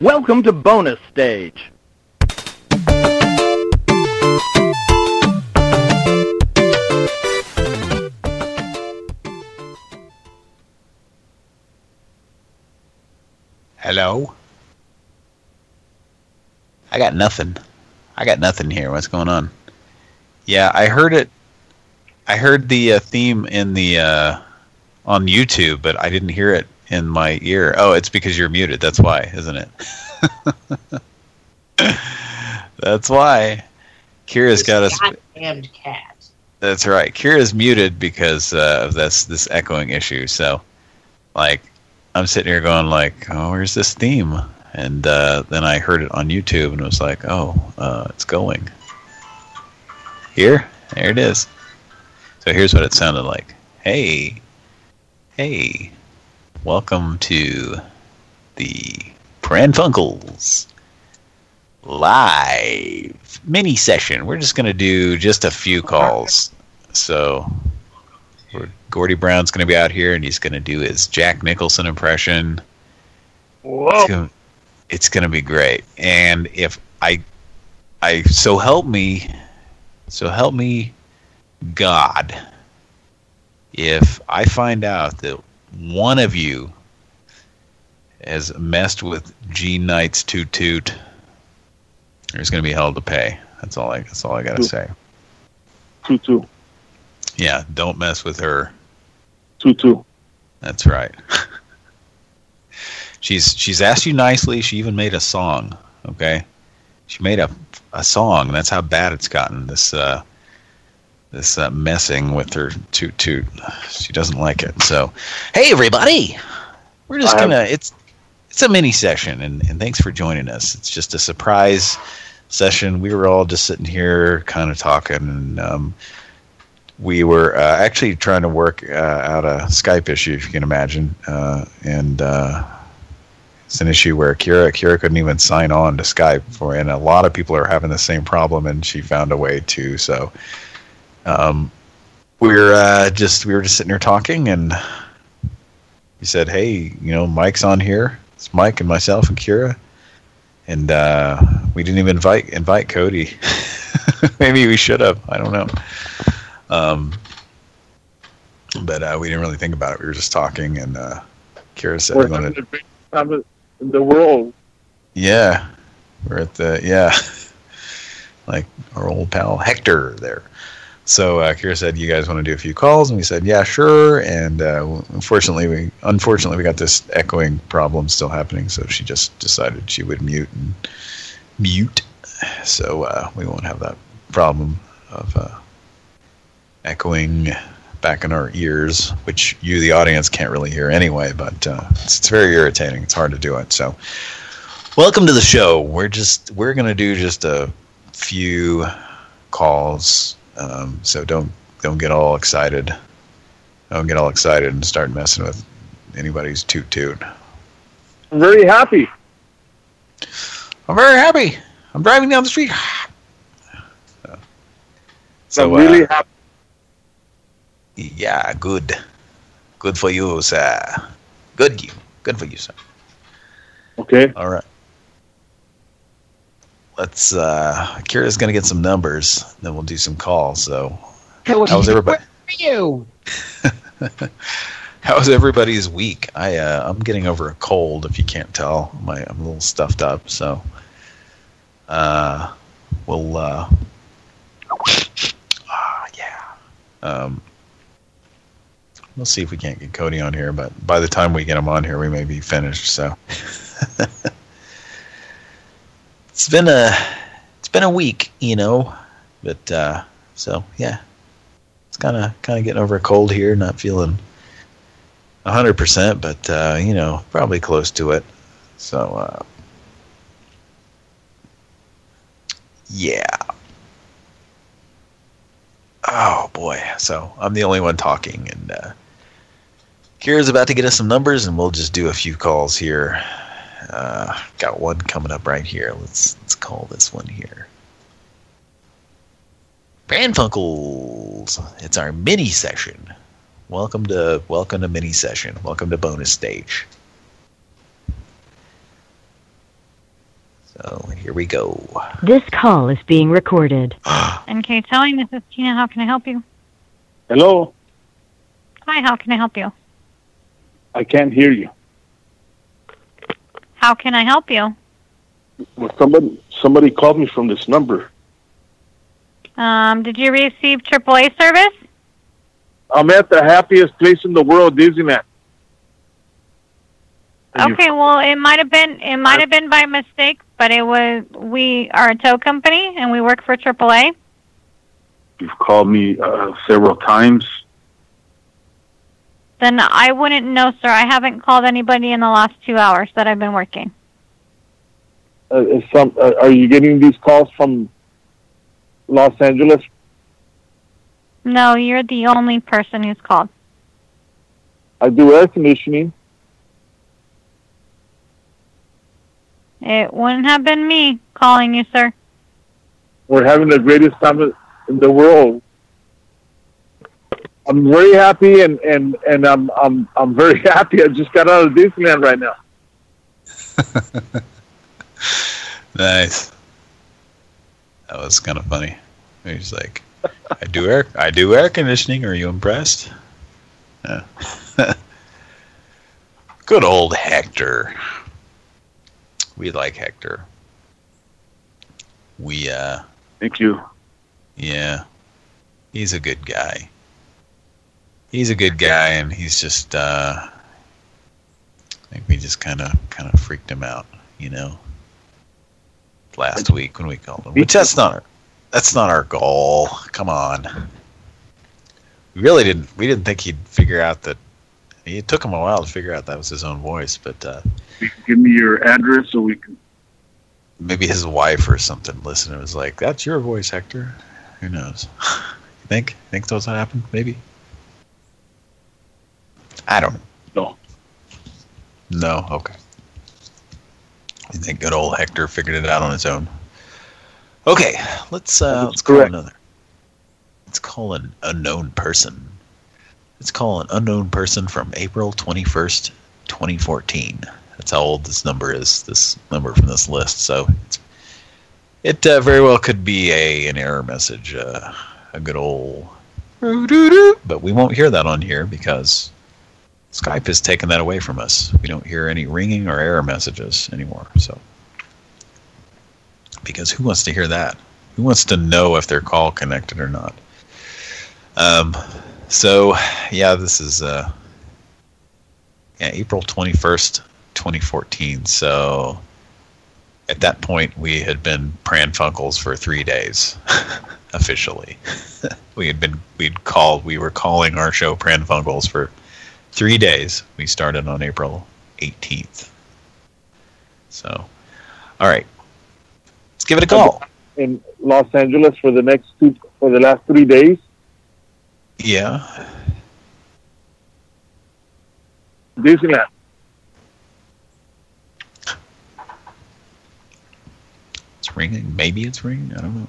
Welcome to bonus stage. Hello? I got nothing. I got nothing here. What's going on? Yeah, I heard it. I heard the uh, theme in the uh, on YouTube, but I didn't hear it in my ear. Oh, it's because you're muted. That's why, isn't it? That's why. Kira's got us. Goddamned cat. That's right. Kira's muted because uh, of this this echoing issue. So, like, I'm sitting here going like, "Oh, where's this theme?" And uh, then I heard it on YouTube and it was like, "Oh, uh, it's going." Here, there it is. So here's what it sounded like. Hey, hey, welcome to the Pran Funkels live mini session. We're just gonna do just a few calls. So Gordy Brown's gonna be out here and he's gonna do his Jack Nicholson impression. Whoa. It's it's gonna be great. And if I, I so help me, so help me, God, if I find out that one of you has messed with G Knight's toot toot, there's gonna be hell to pay. That's all I. That's all I gotta say. Two two. Yeah, don't mess with her. Two two. That's right. she's she's asked you nicely. She even made a song. Okay, she made a a song. That's how bad it's gotten. This uh, this uh, messing with her toot toot. She doesn't like it. So, hey everybody, we're just gonna. It's it's a mini session, and and thanks for joining us. It's just a surprise session. We were all just sitting here, kind of talking, and um, we were uh, actually trying to work uh, out a Skype issue, if you can imagine, uh, and uh, it's an issue where Kira Kira couldn't even sign on to Skype for, and a lot of people are having the same problem, and she found a way to. So, um, we're uh, just we were just sitting here talking, and he said, "Hey, you know, Mike's on here. It's Mike and myself and Kira." And uh, we didn't even invite invite Cody. Maybe we should have. I don't know. Um, but uh, we didn't really think about it. We were just talking, and uh, Kira said, We're we wanted, the in the world. "Yeah, we're at the yeah, like our old pal Hector there." So uh, Kira said, "You guys want to do a few calls?" And we said, "Yeah, sure." And uh, unfortunately, we unfortunately we got this echoing problem still happening. So she just decided she would mute and mute. So uh, we won't have that problem of uh, echoing back in our ears, which you, the audience, can't really hear anyway. But uh, it's, it's very irritating. It's hard to do it. So, welcome to the show. We're just we're gonna do just a few calls. Um, so don't don't get all excited. Don't get all excited and start messing with anybody's toot toot. I'm very happy. I'm very happy. I'm driving down the street. So, so I'm really uh, happy. Yeah, good. Good for you, sir. Good you. Good for you, sir. Okay. All right. Let's uh Kira's gonna get some numbers, then we'll do some calls, so how's everybody you? how's everybody's week? I uh I'm getting over a cold if you can't tell. My I'm a little stuffed up, so uh we'll uh ah, yeah. Um We'll see if we can't get Cody on here, but by the time we get him on here, we may be finished. So it's been a it's been a week, you know, but uh, so yeah, it's kind of kind of getting over a cold here, not feeling hundred percent, but uh, you know, probably close to it. So uh, yeah. Oh boy, so I'm the only one talking, and uh, Kira's about to get us some numbers, and we'll just do a few calls here. Uh, got one coming up right here. Let's let's call this one here. Pran Funkels. It's our mini session. Welcome to welcome to mini session. Welcome to bonus stage. So here we go. This call is being recorded. NK Telling, this is Tina. How can I help you? Hello? Hi, how can I help you? I can't hear you. How can I help you? Well, somebody somebody called me from this number. Um, did you receive AAA service? I'm at the happiest place in the world, Disneyland. And Okay, well, it might have been it might have been by mistake, but it was we are a tow company and we work for AAA. You've called me uh, several times. Then I wouldn't know, sir. I haven't called anybody in the last two hours that I've been working. Uh, is some, uh, are you getting these calls from Los Angeles? No, you're the only person who's called. I do air conditioning. It wouldn't have been me calling you, sir. We're having the greatest time in the world. I'm very happy, and, and, and I'm I'm I'm very happy. I just got out of Disneyland right now. Nice. That was kind of funny. He's like, I do air, I do air conditioning. Are you impressed? Yeah. Good old Hector. We like Hector. We, uh, Thank you. yeah, he's a good guy. He's a good guy, and he's just, uh, I think we just kind of, kind of freaked him out, you know last week when we called him. Which that's not our that's not our goal. Come on. We really didn't we didn't think he'd figure out that it took him a while to figure out that was his own voice, but uh, Give me your address so we can. maybe his wife or something listened and was like, That's your voice, Hector. Who knows? You think? Think that's what happened? Maybe? I don't know. No. No? Okay. You think good old Hector figured it out on his own? Okay, let's uh, let's call correct. another. Let's call an unknown person. Let's call an unknown person from April twenty first, twenty fourteen. That's how old this number is. This number from this list. So it's, it uh, very well could be a an error message, uh, a good old. But we won't hear that on here because Skype has taken that away from us. We don't hear any ringing or error messages anymore. So, because who wants to hear that? Who wants to know if their call connected or not? Um, so yeah, this is uh, yeah April twenty first, twenty fourteen. So at that point, we had been Pran Funkels for three days officially. we had been we'd called we were calling our show Pran Funkels for three days. We started on April 18th. So, all right, let's give it a call. in Los Angeles for the next two for the last three days. Yeah, Disneyland. it's ringing. Maybe it's ringing. I don't know.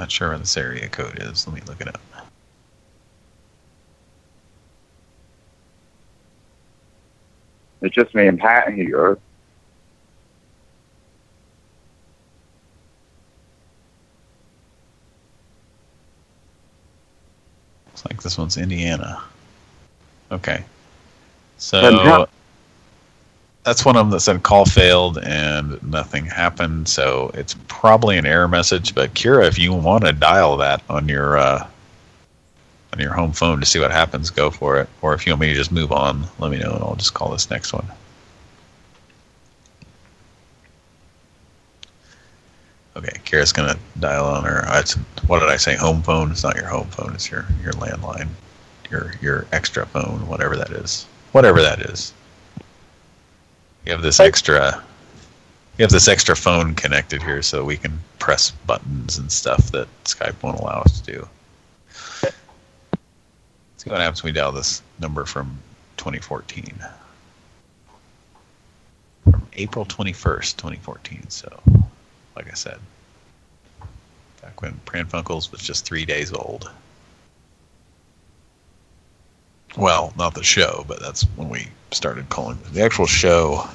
Not sure what this area code is. Let me look it up. It's just me and Pat here. Looks like this one's Indiana. Okay. So that's one of them that said call failed and nothing happened. So it's probably an error message. But Kira, if you want to dial that on your uh, on your home phone to see what happens, go for it. Or if you want me to just move on, let me know and I'll just call this next one. Okay, Kira's gonna dial on her. what did I say? Home phone. It's not your home phone. It's your your landline, your your extra phone, whatever that is. Whatever that is. You have this extra. You have this extra phone connected here, so we can press buttons and stuff that Skype won't allow us to do. Let's see what happens when we dial this number from 2014. From April 21st, 2014. So, like I said, back when Pran Funkels was just three days old. Well, not the show, but that's when we started calling. The actual show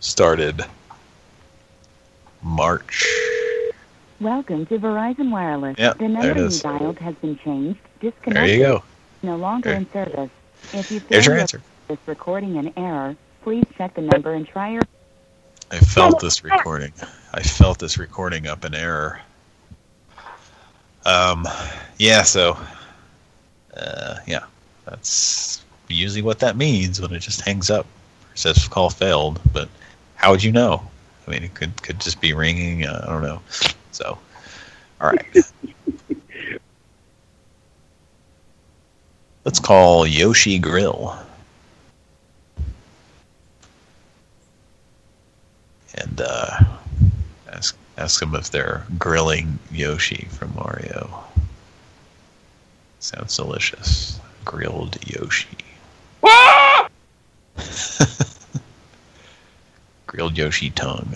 started March. Welcome to Verizon Wireless. Yep, the number you dialed has been changed. disconnected. There you go. No longer There. in service. If you There's your answer. this recording an error, please check the number and try your I felt this recording. I felt this recording up in error. Um, yeah, so, uh, yeah, that's usually what that means when it just hangs up. It says call failed, but how would you know? I mean, it could could just be ringing. Uh, I don't know. So, all right. Let's call Yoshi Grill. and uh, ask ask them if they're grilling Yoshi from Mario. Sounds delicious. Grilled Yoshi. Ah! Grilled Yoshi tongue.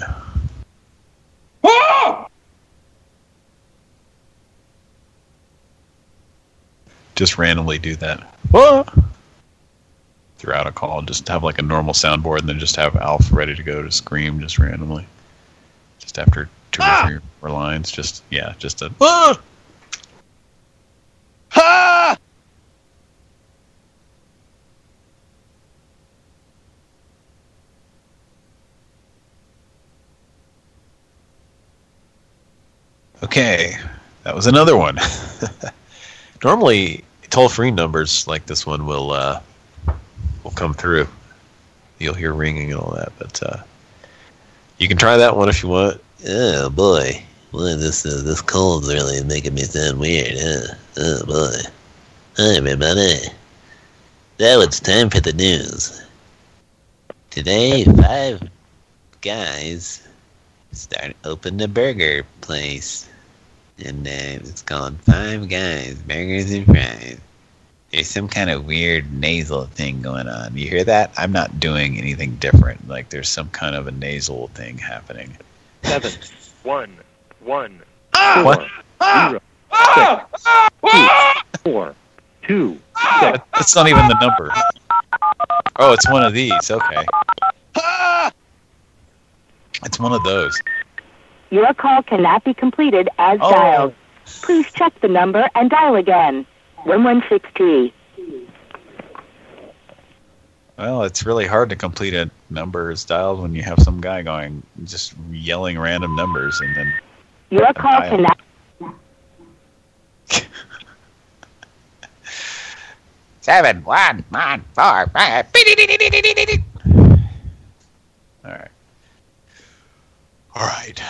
Ah! Just randomly do that. Ah! Throughout a call, just have like a normal soundboard, and then just have Alf ready to go to scream just randomly. Just after two or three lines, just yeah, just a Ah! Ha! Okay, that was another one. Normally, toll-free numbers like this one will uh, will come through. You'll hear ringing and all that, but uh, you can try that one if you want. Oh boy, boy, this uh, this cold's really making me sound weird. Huh? Oh boy. Hi everybody. Now it's time for the news. Today, five guys start opened a burger place, and uh, it's called Five Guys Burgers and Fries. There's some kind of weird nasal thing going on. You hear that? I'm not doing anything different. Like there's some kind of a nasal thing happening. Seven, one, one, Ah! What? zero, Ah! six, four, two, six. That's not even the number. Oh, it's one of these. Okay, Ah! It's one of those. Your call cannot be completed as Oh. dialed. Please check the number and dial again. 116T. Well, it's really hard to complete a number as dialed when you have some guy going just yelling random numbers and then Your call Dial. cannot Seven, one, one, four, five. All right. All right.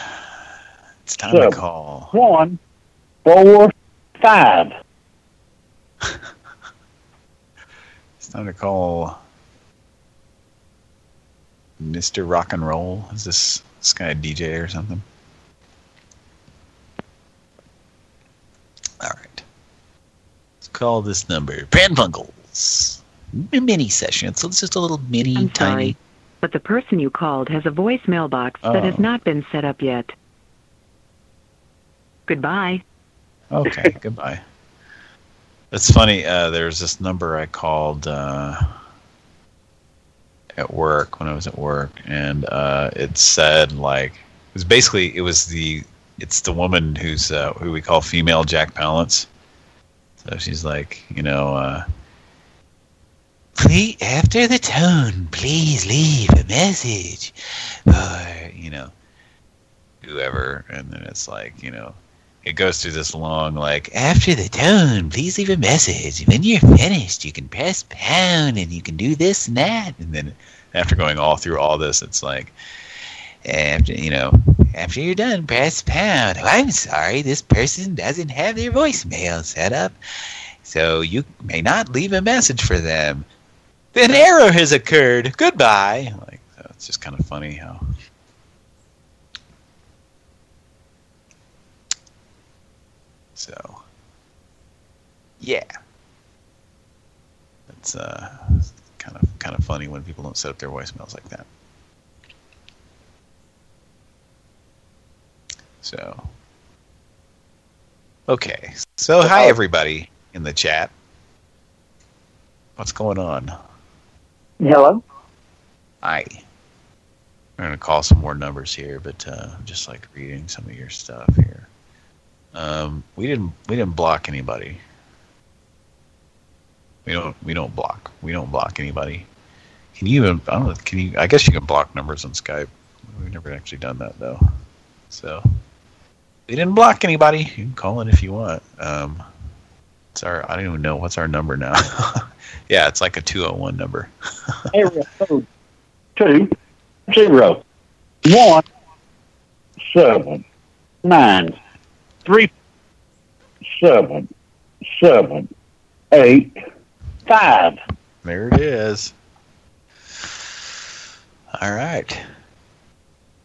It's time to call. One, four, five. It's time to call Mr. Rock and Roll. Is this this guy a DJ or something? All right. Let's call this number Pran Funkels. A mini session. So it's just a little mini, I'm tiny. sorry, but the person you called has a voicemail box that Oh. has not been set up yet. Goodbye. Okay, goodbye. It's funny. Uh, there's this number I called uh, at work when I was at work, and uh, it said like it was basically it was the it's the woman who's uh, who we call female Jack Palance. So she's like, you know, uh, please after the tone, please leave a message, or you know, whoever, and then it's like, you know it goes through this long like after the tone please leave a message. When you're finished you can press pound and you can do this and that. And then after going all through all this it's like after you know after you're done press pound. Oh, i'm sorry this person doesn't have their voicemail set up. So you may not leave a message for them an error has occurred goodbye like it's just kind of funny how So, yeah, it's uh, kind of kind of funny when people don't set up their voicemails like that. So, okay. So, hi everybody in the chat. What's going on? Hello? Hi. I'm going to call some more numbers here, but uh, just like reading some of your stuff here. Um, we didn't we didn't block anybody. We don't we don't block. We don't block anybody. Can you even I don't know, can you I guess you can block numbers on Skype. We've never actually done that though. So we didn't block anybody. You can call in if you want. Um, it's our I don't even know what's our number now. yeah, it's like a 201 number. area code two zero one seven nine three seven seven eight five. There it is. All right.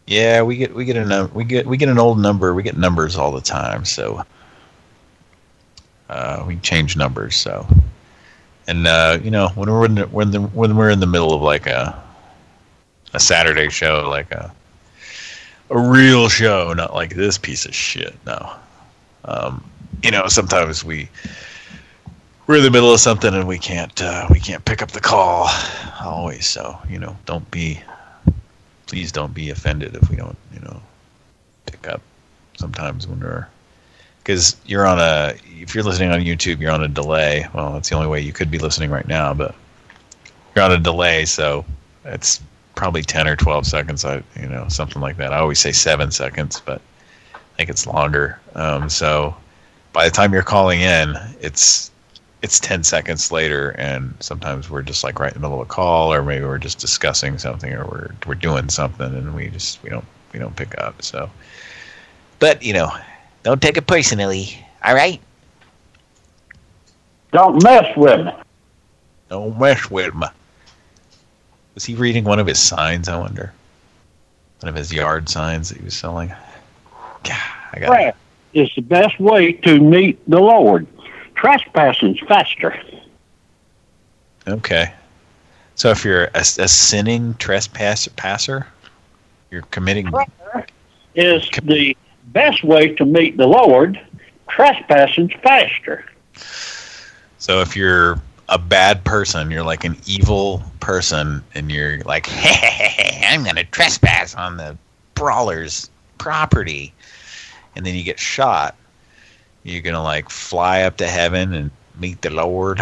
Yeah, we get we get a num- we get we get an old number. We get numbers all the time, so uh, we change numbers. So, and uh, you know when we're in the, when the when we're in the middle of like a a Saturday show, like a a real show, not like this piece of shit. No, um, you know sometimes we we're in the middle of something and we can't uh, we can't pick up the call always. So you know, don't be please don't be offended if we don't you know pick up sometimes when we're because you're on a if you're listening on YouTube you're on a delay. Well, that's the only way you could be listening right now, but you're on a delay, so it's probably 10 or 12 seconds. I you know something like that. I always say seven seconds, but I think it's longer. Um, so by the time you're calling in, it's it's 10 seconds later and sometimes we're just like right in the middle of a call or maybe we're just discussing something or we're we're doing something and we just we don't we don't pick up so but you know don't take it personally. All right? Don't mess with me. don't mess with me. Was he reading one of his signs i wonder? One of his yard signs that he was selling? God, i got Prayer is the best way to meet the Lord. Trespassing's faster. okay. So if you're a, a sinning trespasser passer you're committing Prayer Is the best way to meet the Lord. Trespassing's faster. So if you're a bad person, you're like an evil person, and you're like, hey, I'm going to trespass on the brawler's property, and then you get shot, you're going to like fly up to heaven and meet the Lord.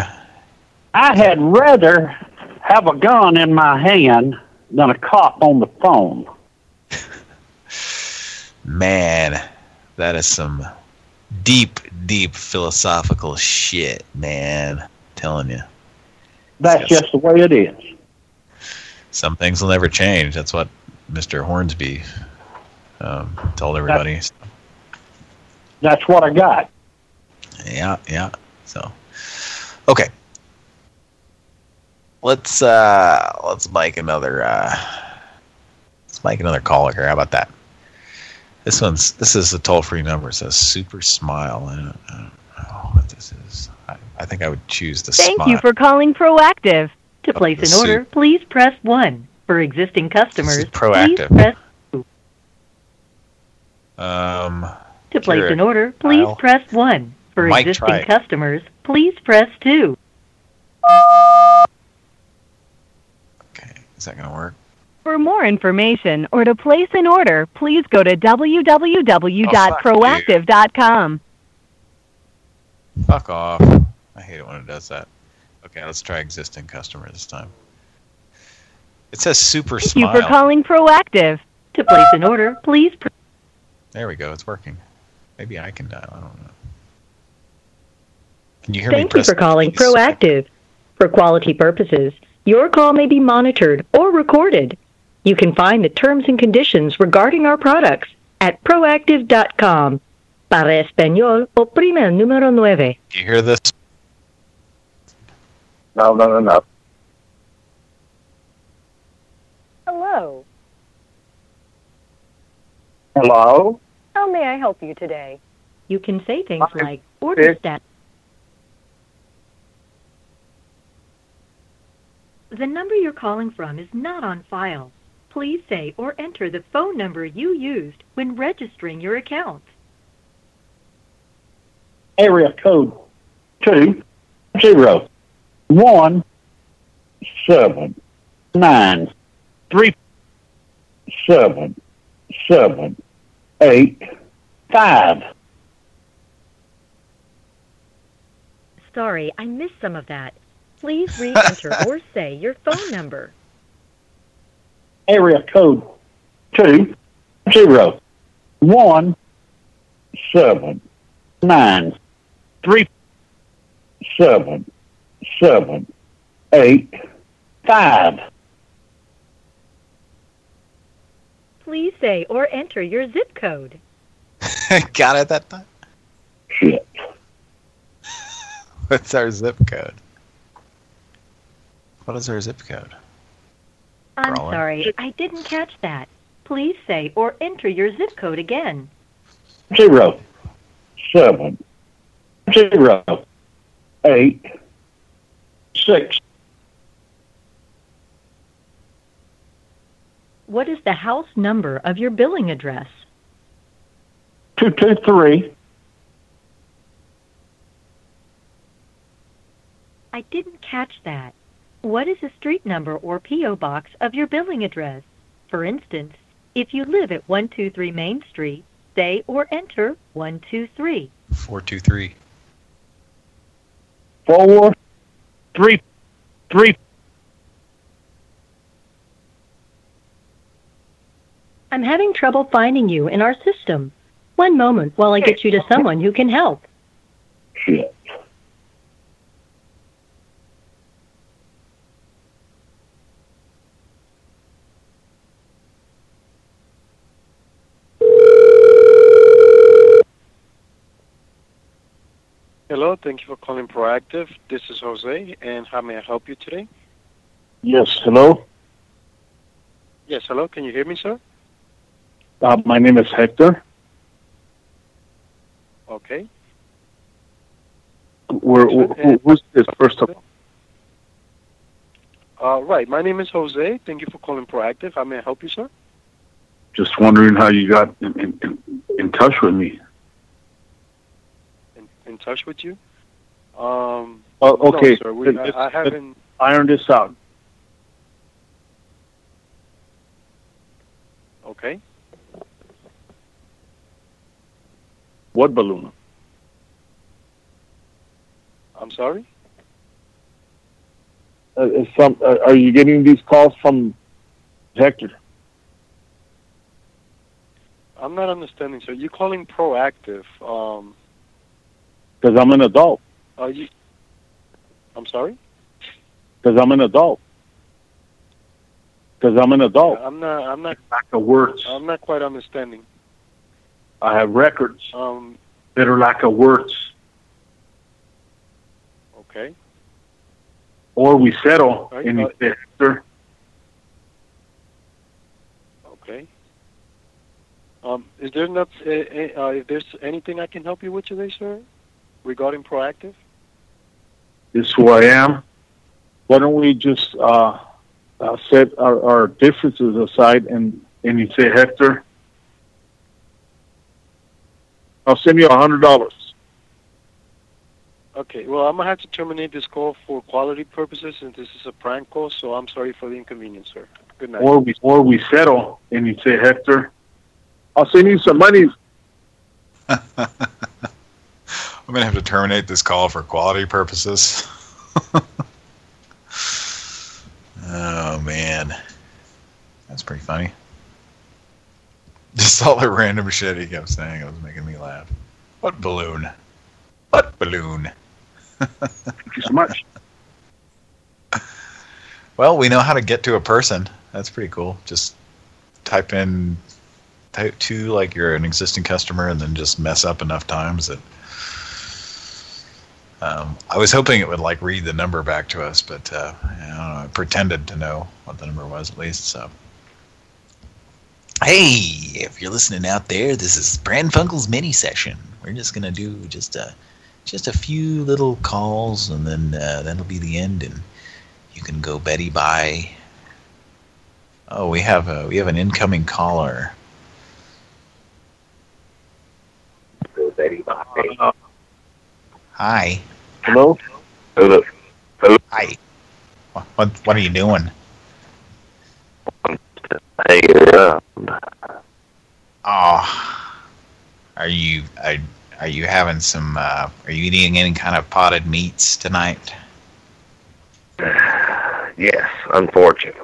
I had rather have a gun in my hand than a cop on the phone. Man, that is some deep, deep philosophical shit, man. telling you. That's just the way it is. Some things will never change. That's what Mr. Hornsby um, told everybody. That's what I got. Yeah, yeah. So, okay. Let's uh let's make another uh let's make another caller here. How about that? This one's this is a toll free number. It says Super Smile. I don't, I don't know what this is. I, I think I would choose the Thank smile. you for calling Proactiv. To Oh, place an order, please press 1. For existing customers, Proactiv. please press two. um To place an order, please I'll- press 1. For Might existing customers, please press 2. okay, is that gonna work? For more information or to place an order, please go to www.proactiv.com. Fuck off. I hate it when it does that. Okay, let's try existing customer this time. It says Super Thank you for calling Proactiv. To place an order, please press There we go. It's working. Maybe I can dial. I don't know. Can you hear me? Thank you for calling? Proactiv. For quality purposes, your call may be monitored or recorded. You can find the terms and conditions regarding our products at proactiv.com. Para español, oprime el número nueve. Do you hear this? No, no, no, no. Hello. Hello? How may I help you today? You can say things Hi. like order Hey. status. The number you're calling from is not on file. Please say or enter the phone number you used when registering your account. Area code two zero one seven, nine, three, seven, seven, eight, five. Sorry, I missed some of that. Please re-enter or say your phone number. Area code two zero one seven, nine, three, seven, seven, eight, five. Please say or enter your zip code. Got it that time? shit. What's our zip code? What is our zip code? I'm Brawler. sorry, I didn't catch that. Please say or enter your zip code again. Zero seven, zero eight, six What is the house number of your billing address? two two three I didn't catch that. What is the street number or P.O. box of your billing address? For instance, if you live at 123 Main Street, say or enter 123. 423. four, three, three, I'm having trouble finding you in our system. One moment while I get you to someone who can help. shit. Hello, thank you for calling Proactiv. This is Jose, and how may I help you today? Yes, hello. Yes, hello, can you hear me, sir? Uh, my name is Hector. Okay. We're, who, who's this first of all? Uh, right, my name is Jose. Thank you for calling Proactiv. How may I help you, sir? Just wondering how you got in, in, in touch with me. In, touch with you? Um, Oh, no, okay. sir, we, I, I haven't. Iron this out. Okay. What balloon? I'm sorry? Uh, is some, uh, are you getting these calls from Hector? I'm not understanding, sir. You're calling Proactiv? Um, Because I'm an adult. are you? I'm sorry. Because I'm an adult. Because I'm an adult. I'm not. I'm not. Lack of words. I'm not quite understanding. I have records Um. that are lack of words. Okay. Or we settle Are and you- you Okay. Um, is there not? Uh, uh, if there's anything I can help you with today, sir, regarding Proactiv? this is who I am. Why don't we just uh, uh, set our, our differences aside and, and you say, Hector, I'll send you a hundred dollars. Okay. Well, I'm gonna have to terminate this call for quality purposes, since this is a prank call. So I'm sorry for the inconvenience, sir. Good night. Or we or we settle and you say, Hector, I'll send you some money. I'm gonna have to terminate this call for quality purposes. oh man, that's pretty funny. Just all the random shit he kept saying It was making me laugh. What balloon? What balloon? Thank you so much. Well, we know how to get to a person. That's pretty cool. Just type in type two like you're an existing customer, and then just mess up enough times that. Um, I was hoping it would like read the number back to us, but uh, I don't know. I pretended to know what the number was at least. So, hey, if you're listening out there, this is Pran Funkel's mini session. We're just gonna do just a just a few little calls, and then uh, that'll be the end, and you can go Betty bye. Oh, we have a we have an incoming caller. Go Betty Bye. Hi. Hello? Hello. Hi. What, what, what are you doing? Hanging around. Oh, are you are, are you having some? Uh, are you eating any kind of potted meats tonight? Yes, unfortunately.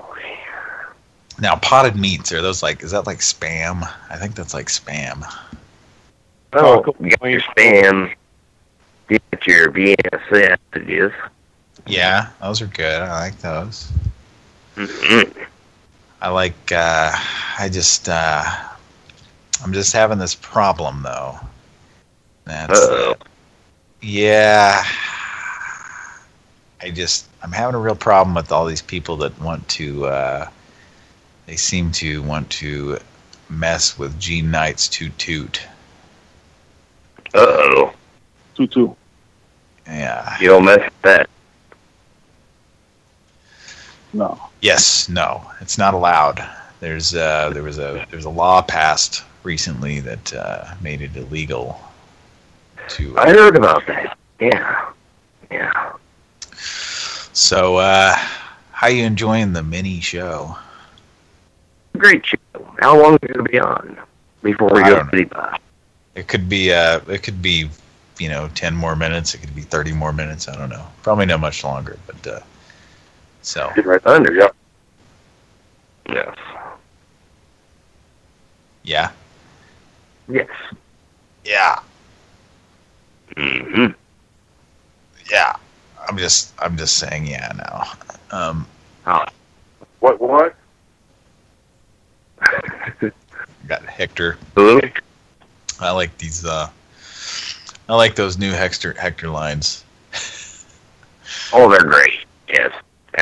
Now, potted meats are those like? Is that like spam? I think that's like spam. Oh, you got your spam. Got your Vienna sausages. Yeah, those are good. I like those. Mm-hmm. I like. uh I just. uh I'm just having this problem though. That's. Uh-oh. Yeah. I just I'm having a real problem with all these people that want to uh they seem to want to mess with Gene Knight's toot toot. Uh-oh. Tutu. Yeah. You don't mess with that. No. Yes, no. It's not allowed. There's uh there was a there's a law passed recently that uh made it illegal to I heard about that. Yeah. Yeah. So uh how you enjoying the mini show? Great show. How long is it going to be on before we I go to the bus? It could be uh it could be you know 10 more minutes, it could be 30 more minutes, I don't know. Probably not much longer, but uh so Get right under, yep. Yes. yeah. Yes. Yeah. Mm-hmm. Yeah. I'm just I'm just saying yeah now. Um Oh. What? What? got Hector. Hello? I like these uh I like those new Hector Hector lines. Oh, they're great. Yes.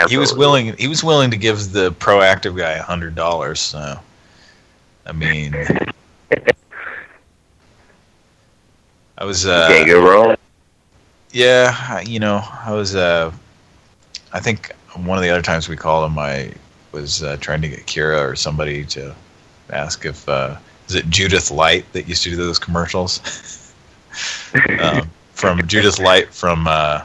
He was willing he was willing to give the Proactiv guy a hundred dollars, so I mean I was uh Can't go wrong. Yeah, you know, I was. Uh, I think one of the other times we called him, I was uh, trying to get Kira or somebody to ask if uh, is it Judith Light that used to do those commercials um, from Judith Light from. Uh,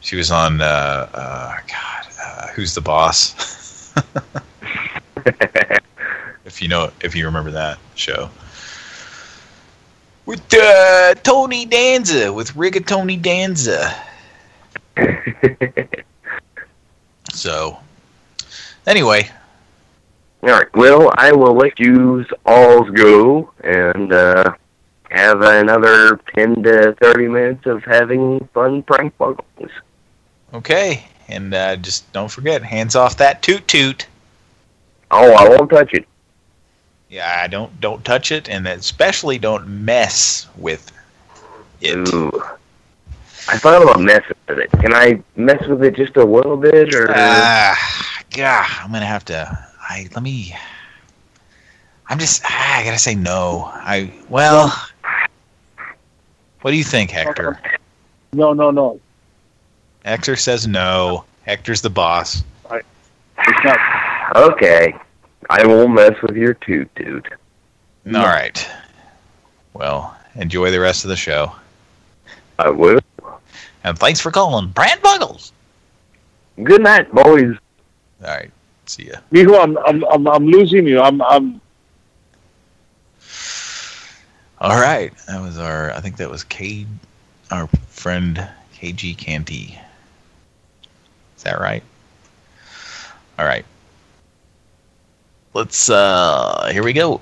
she was on. Uh, uh, God, uh, who's the boss? if you know, if you remember that show. With uh, Tony Danza, with Rigatoni Danza. So, anyway, All right. Well, I will let you alls go and uh, have another 10 to 30 minutes of having fun prank buggles. okay, and uh, just don't forget, hands off that toot toot. Oh, I won't touch it. Yeah, I don't don't touch it, and especially don't mess with it. Ooh. I thought about messing with it. Can I mess with it just a little bit, or Ah, yeah, I'm gonna have to. I let me. I'm just. Ah, I gotta say no. I well. What do you think, Hector? No, no, no. Hector says no. Hector's the boss. It's okay? I won't mess with your toot toot. All right. Well, enjoy the rest of the show. I will. And thanks for calling Brand Buggles. Good night, boys. All right. See ya. Mijo, I'm, I'm, I'm, I'm losing you. I'm, I'm. All right. That was our, I think that was K, our friend KG Canty. Is that right? All right. Let's, uh, here we go.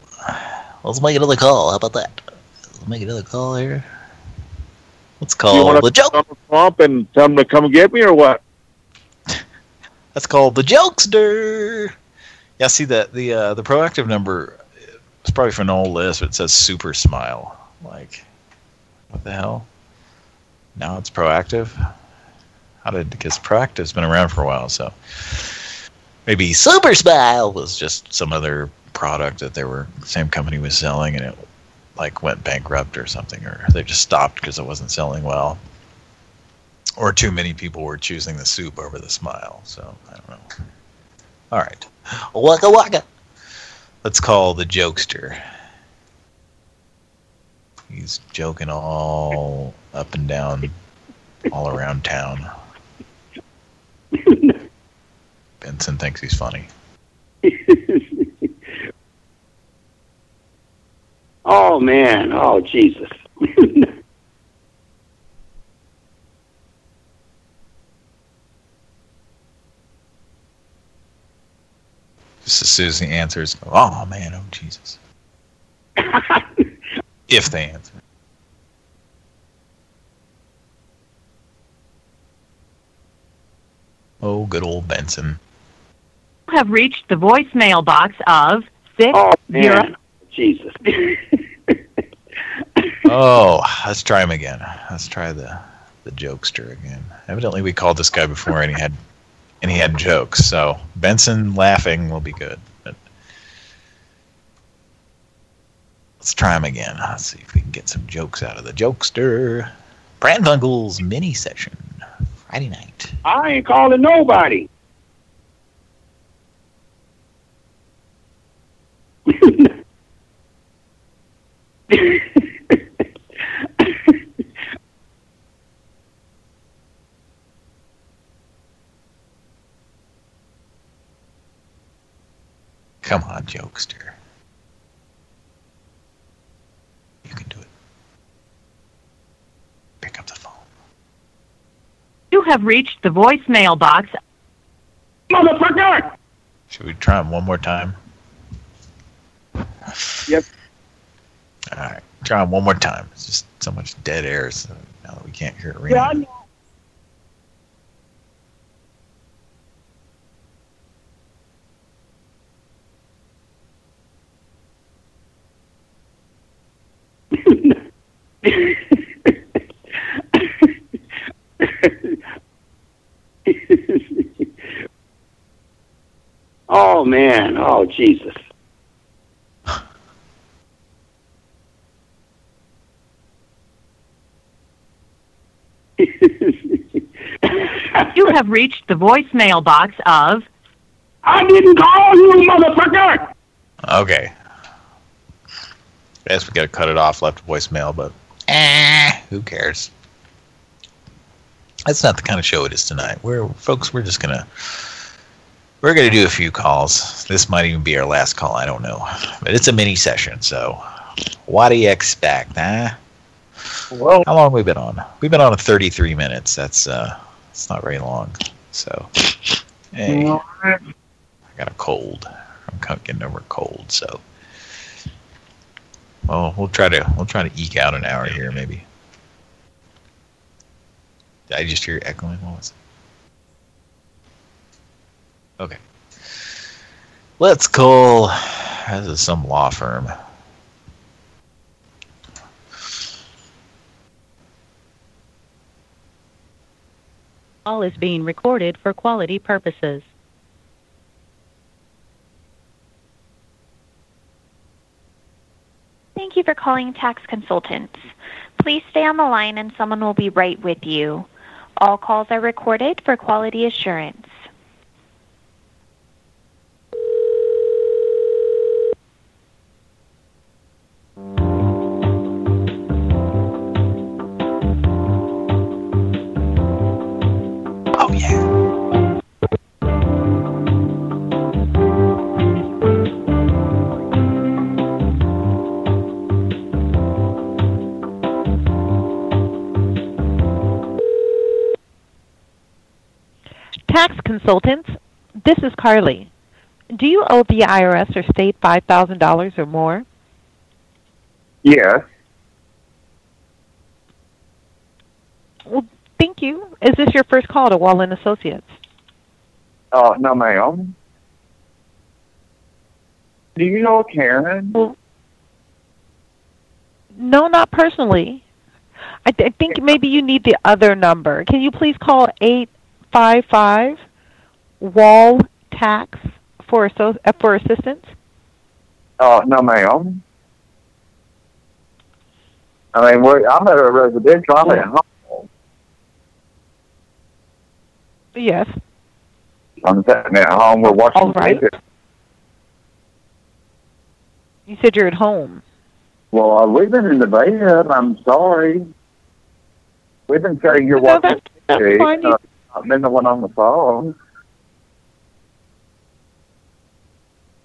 Let's make another call. How about that? Let's make another call here. Let's call want the to joke. come to Trump and tell him to come get me or what? That's called the jokester. Yeah, see the the uh, the Proactiv number. It's probably from an old list, but it says super smile. Like, what the hell? Now it's Proactiv. How did because Proactiv's been around for a while, so maybe super smile was just some other product that they were same company was selling, and it like went bankrupt or something, or they just stopped because it wasn't selling well or too many people were choosing the soup over the smile. So I don't know. All right, waka waka. Let's call the jokester. He's joking all up and down, all around town. Benson thinks he's funny. oh man, oh Jesus. Just as soon as he answers, oh man, oh Jesus. if they answer. Oh, good old Benson. You have reached the voicemail box of six Oh zero. man, Jesus. Oh, let's try him again. Let's try the the jokester again. Evidently, we called this guy before, and he had and he had jokes. So Benson laughing will be good. But let's try him again. Let's see if we can get some jokes out of the jokester. Pran Funkel's mini session Friday night. I ain't calling nobody. Come on, jokester. You can do it. Pick up the phone. You have reached the voicemail box. Motherfucker! Should we try him one more time? Yep. All right, try him one more time. It's just so much dead air so now that we can't hear it ringing. Yeah, I know. oh man, oh Jesus. You have reached the voicemail box of. I didn't call you, motherfucker! Okay. Guess we gotta cut it off. Left voicemail, but eh, who cares? That's not the kind of show it is tonight. We're folks. We're just gonna we're gonna do a few calls. This might even be our last call. I don't know, but it's a mini session. So, what do you expect, huh? Well, How long have we been on? We've been on 33 minutes. That's uh, it's not very long. So, hey, I got a cold. I'm kind of getting over a cold, so. Well, we'll try to we'll try to eke out an hour here, maybe. Did I just hear echoing? What was it? Okay. Let's call. This is some law firm. Call is being recorded for quality purposes. Thank you for calling Tax Consultants. Please stay on the line and someone will be right with you. All calls are recorded for quality assurance. Oh, Tax consultants, this is Carly. Do you owe the IRS or state $5,000 or more? Yes. Well, thank you. Is this your first call to Wall and Associates? Uh, no, ma'am. Do you know Karen? Well, No, not personally. I, th- I think maybe you need the other number. Can you please call 855 Wall Tax for, uh, for assistance? Uh, no, ma'am. I mean, we're, I'm at a residential. I'm at home. Yes. I'm sitting at home. We're watching All right. TV. You said you're at home. Well, uh, we've been in the bed. I'm sorry. We've been saying you're No, watching that's- that's TV. Uh, I've been the one on the phone.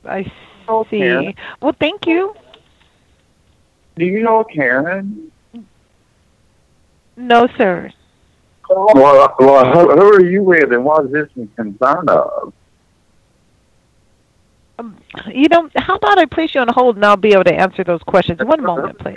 I see. Well, thank you. Do you know Karen? No, sir. Well, well who, who are you with and what is this in concern of? Um, you know, how about I place you on hold and I'll be able to answer those questions. One moment, please.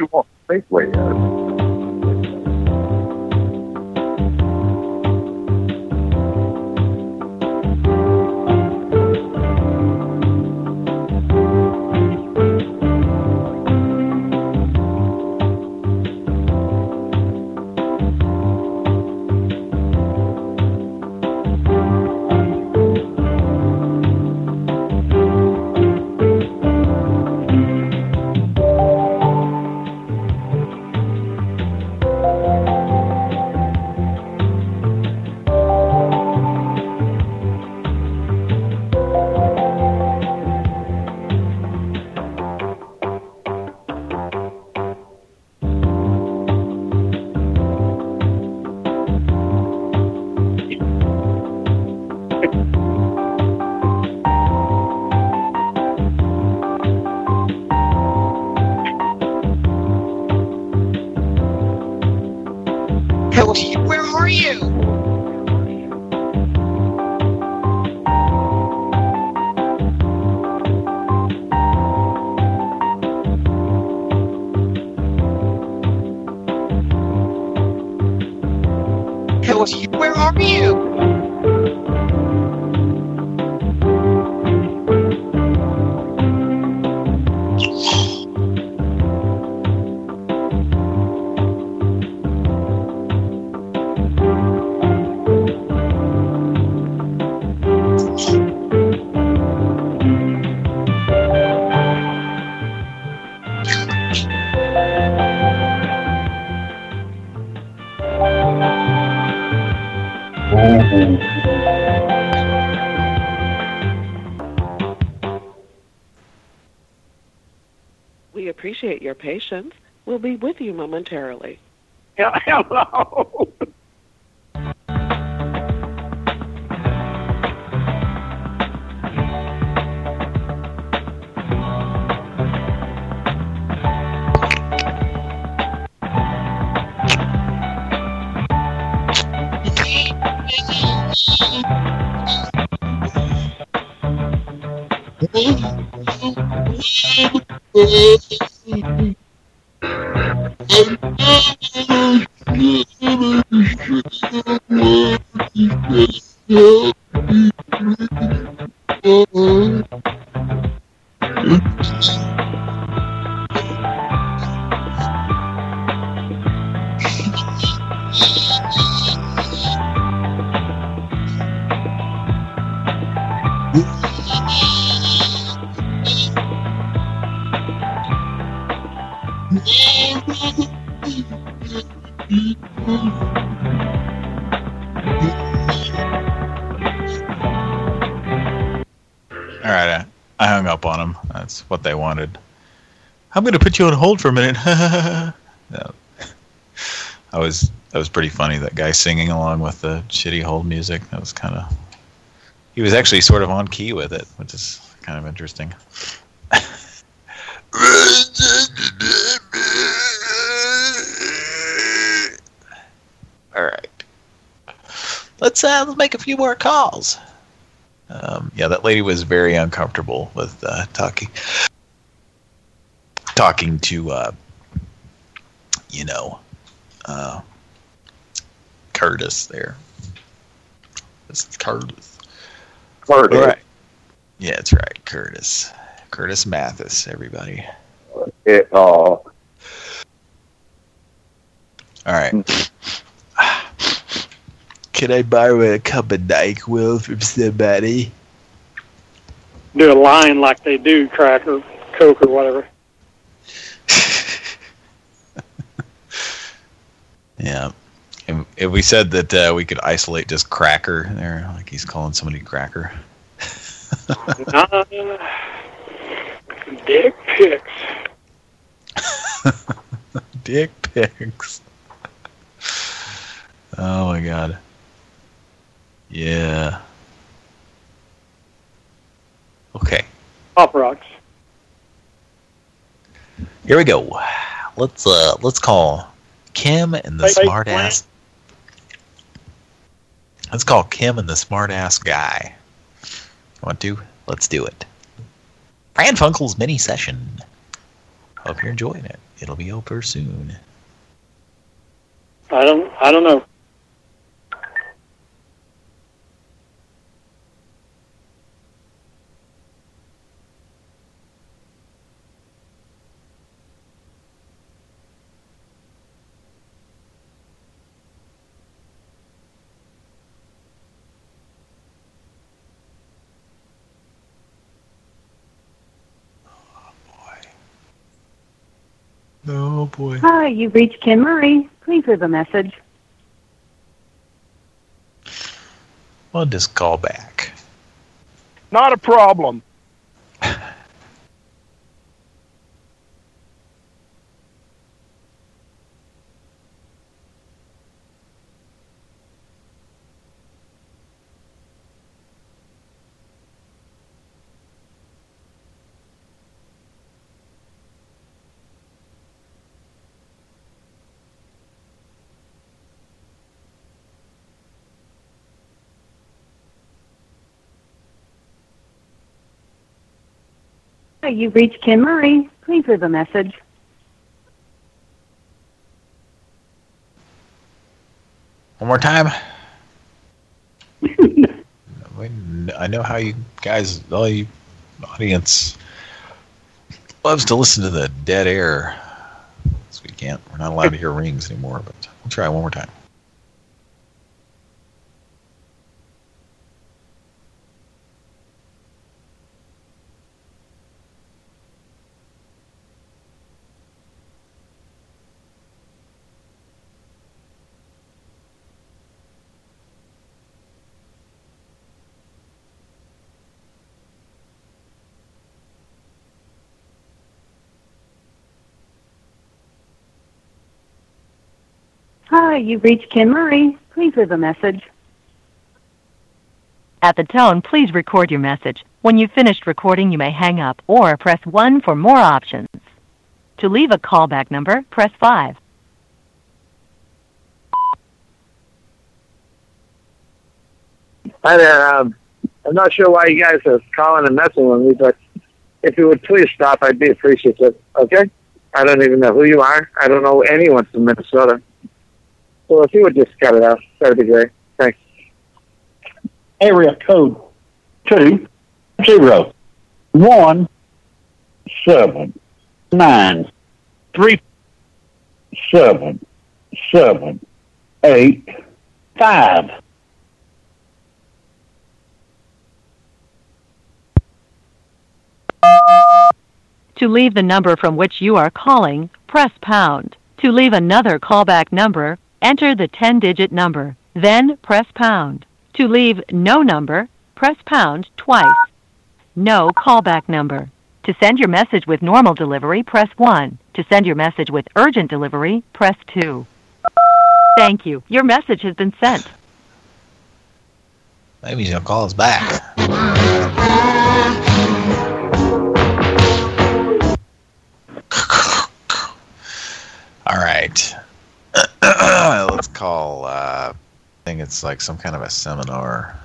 Where are you? Where are you? You momentarily. Hello. put you on hold for a minute. no. I was that was pretty funny. That guy singing along with the shitty hold music. That was kind of. He was actually sort of on key with it, which is kind of interesting. All right. Let's uh, let's make a few more calls. Um, yeah, that lady was very uncomfortable with uh, talking talking to uh, you know uh, Curtis there. This is Curtis. Curtis. All right. Yeah, that's right, Curtis. Curtis Mathes, everybody. It all. All right. Can I borrow a cup of NyQuil from somebody? do a line like they do cracker, Coke, or whatever. Yeah. And if we said that uh, we could isolate just Cracker there, like he's calling somebody Cracker. Uh, dick pics. Dick pics. Oh my god. Yeah. Okay. Pop rocks. Here we go. Let's uh let's call Kim and the smart ass. Let's call Kim and the smart ass guy. Want to? Let's do it. Pran Funkel's mini session. Hope you're enjoying it. It'll be over soon. I don't. I don't know. Oh boy. Ah, Hi, you've reached Ken Murray. Please leave a message. I'll just call back. Not a problem. You've reached Ken Murray. Please leave a message. One more time. I know how you guys, all you audience, loves to listen to the dead air. So we can't, we're not allowed to hear rings anymore, but we'll try one more time. Hi, you've reached Ken Murray. Please leave a message. At the tone, please record your message. When you've finished recording, you may hang up or press 1 for more options. To leave a callback number, press 5. Hi there. Um, I'm not sure why you guys are calling and messing with me, but if you would please stop, I'd be appreciative. Okay? I don't even know who you are. I don't know anyone from Minnesota. So if you would just cut it out, that'd be great. Thanks. Area code two zero one seven nine three seven seven eight five. To leave the number from which you are calling, press pound. To leave another callback number, enter the 10-digit number, then press pound. To leave no number, press pound twice. No callback number. To send your message with normal delivery, press 1. To send your message with urgent delivery, press 2. Thank you. Your message has been sent. Maybe he's going to call us back. call, uh, I think it's like some kind of a seminar.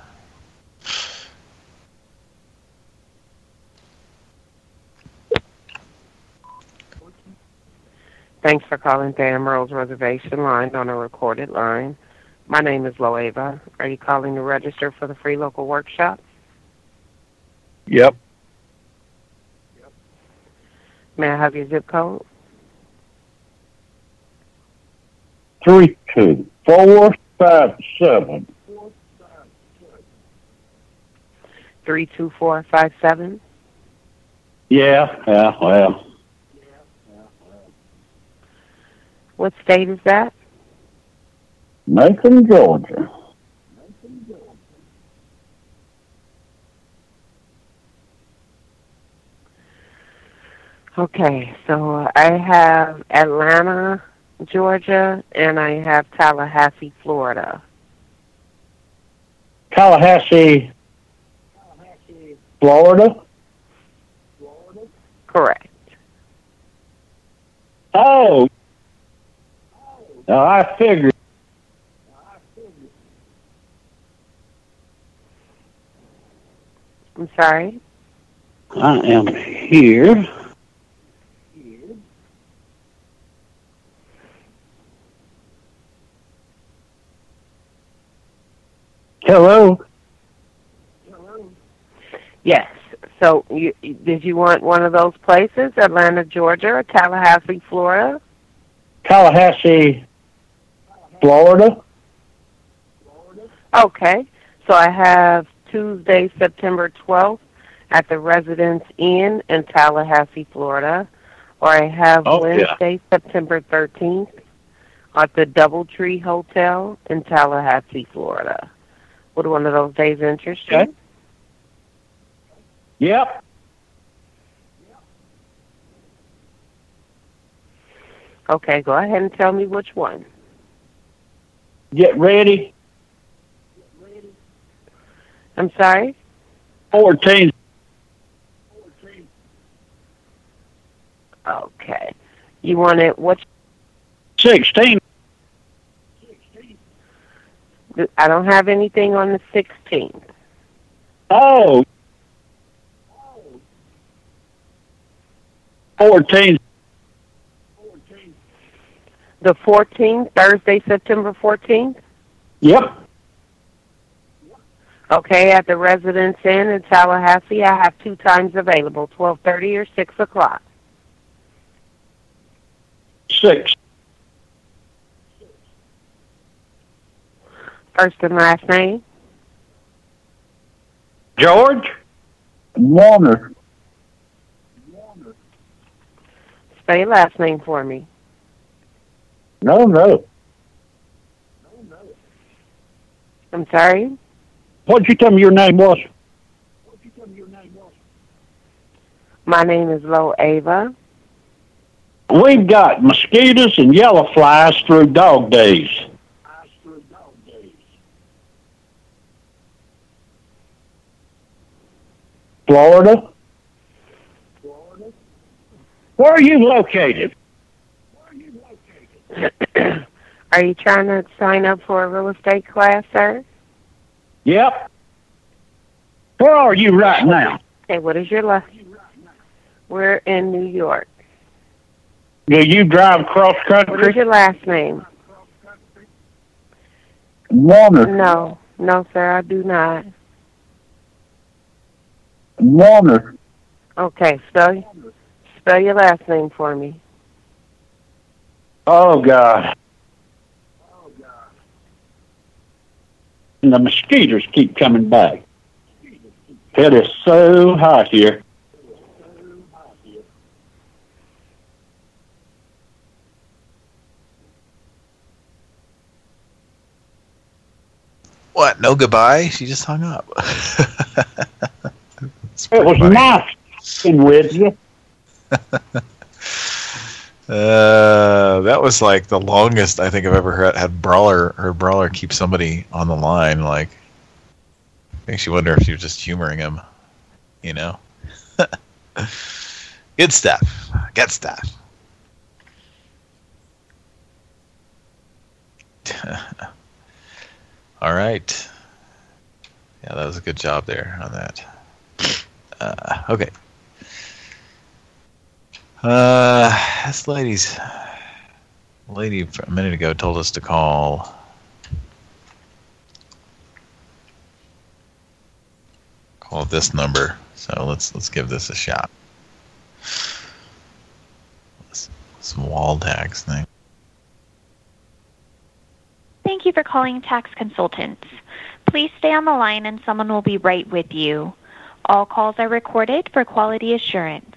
Thanks for calling Dan Rose Reservation Line on a recorded line. My name is Loeva. Are you calling to register for the free local workshop? Yep. Yep. May I have your zip code? Three two four five seven. 32457? Yeah, yeah, well, What state is that? Macon, Georgia. Okay, so I have Atlanta, Georgia, and I have Tallahassee, Florida. Tallahassee, Florida. Florida? Correct. Oh. No, I figured. I'm sorry. I am here. Hello. Hello. Yes. So, you, did you want one of those places, Atlanta, Georgia, or Tallahassee, Florida? Tallahassee, Florida. Okay. So I have Tuesday, September 12th at the Residence Inn in Tallahassee, Florida. Or I have Oh, yeah. Wednesday, September 13th at the Doubletree Hotel in Tallahassee, Florida. Would one of those days interest you? Okay. Yep. Okay, go ahead and tell me which one. Get ready. I'm sorry? 14. Okay. You want it, what? 16. I don't have anything on the 16th. Oh. 14. The 14th, Thursday, September 14th? Yep. Okay, at the Residence Inn in Tallahassee, I have two times available, 12.30 or 6 o'clock. 6. First and last name? George? Warner. Spell your last name for me. No, no. I'm sorry? What'd you tell me your name was? My name is Lo Ava. We've got mosquitoes and yellow flies through dog days. Florida? Where are you located? Where are you trying to sign up for a real estate class, sir? Yep. Where are you right now? Okay, what is your last? We're in New York. Do you drive cross What is country? your last name? Warner. No, no, sir, I do not. Warner. Okay, spell spell your last name for me. Oh God. And the mosquitoes keep coming back. It is so hot here. What? No goodbye? She just hung up. It was nice talking with you. Uh, that was like the longest I think I've ever heard, had Brawler heard Brawler keep somebody on the line. Like, makes you wonder if she was just humoring him. You know. Good stuff. Good stuff. All right. Yeah, that was a good job there on that. Uh, okay. Uh, this lady's lady a minute ago told us to call. Call this number. So let's let's give this a shot. This Wall Tax thing. Thank you for calling Tax Consultants. Please stay on the line and someone will be right with you. All calls are recorded for quality assurance.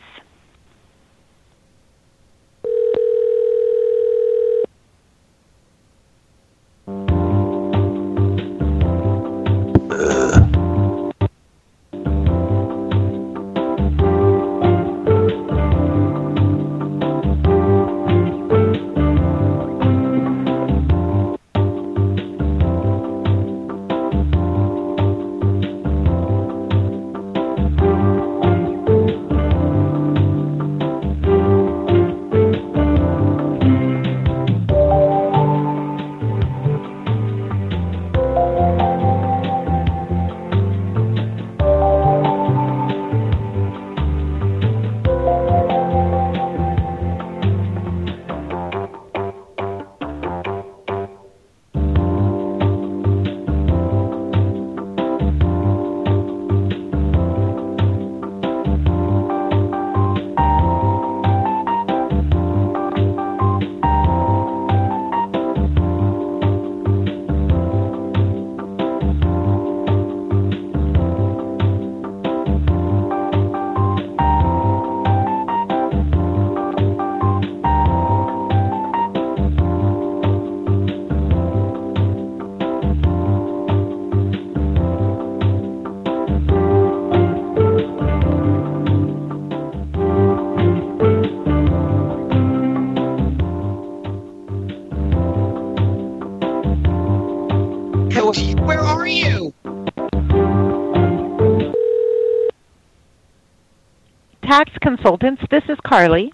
Tax Consultants. This is Carly.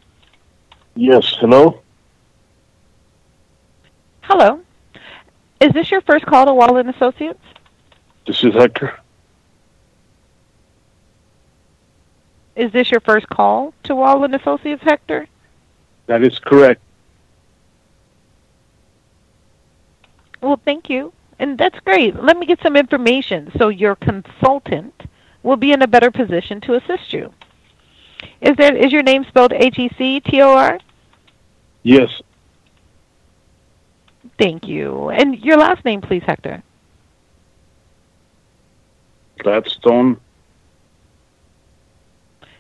Yes, hello? Hello. Is this your first call to Wall and Associates? This is Hector. Is this your first call to Wall and Associates, Hector? That is correct. Well, thank you. And that's great. Let me get some information so your consultant will be in a better position to assist you. Is there is your name spelled H E C T O R? Yes, Thank you. And your last name, please, Hector. Gladstone.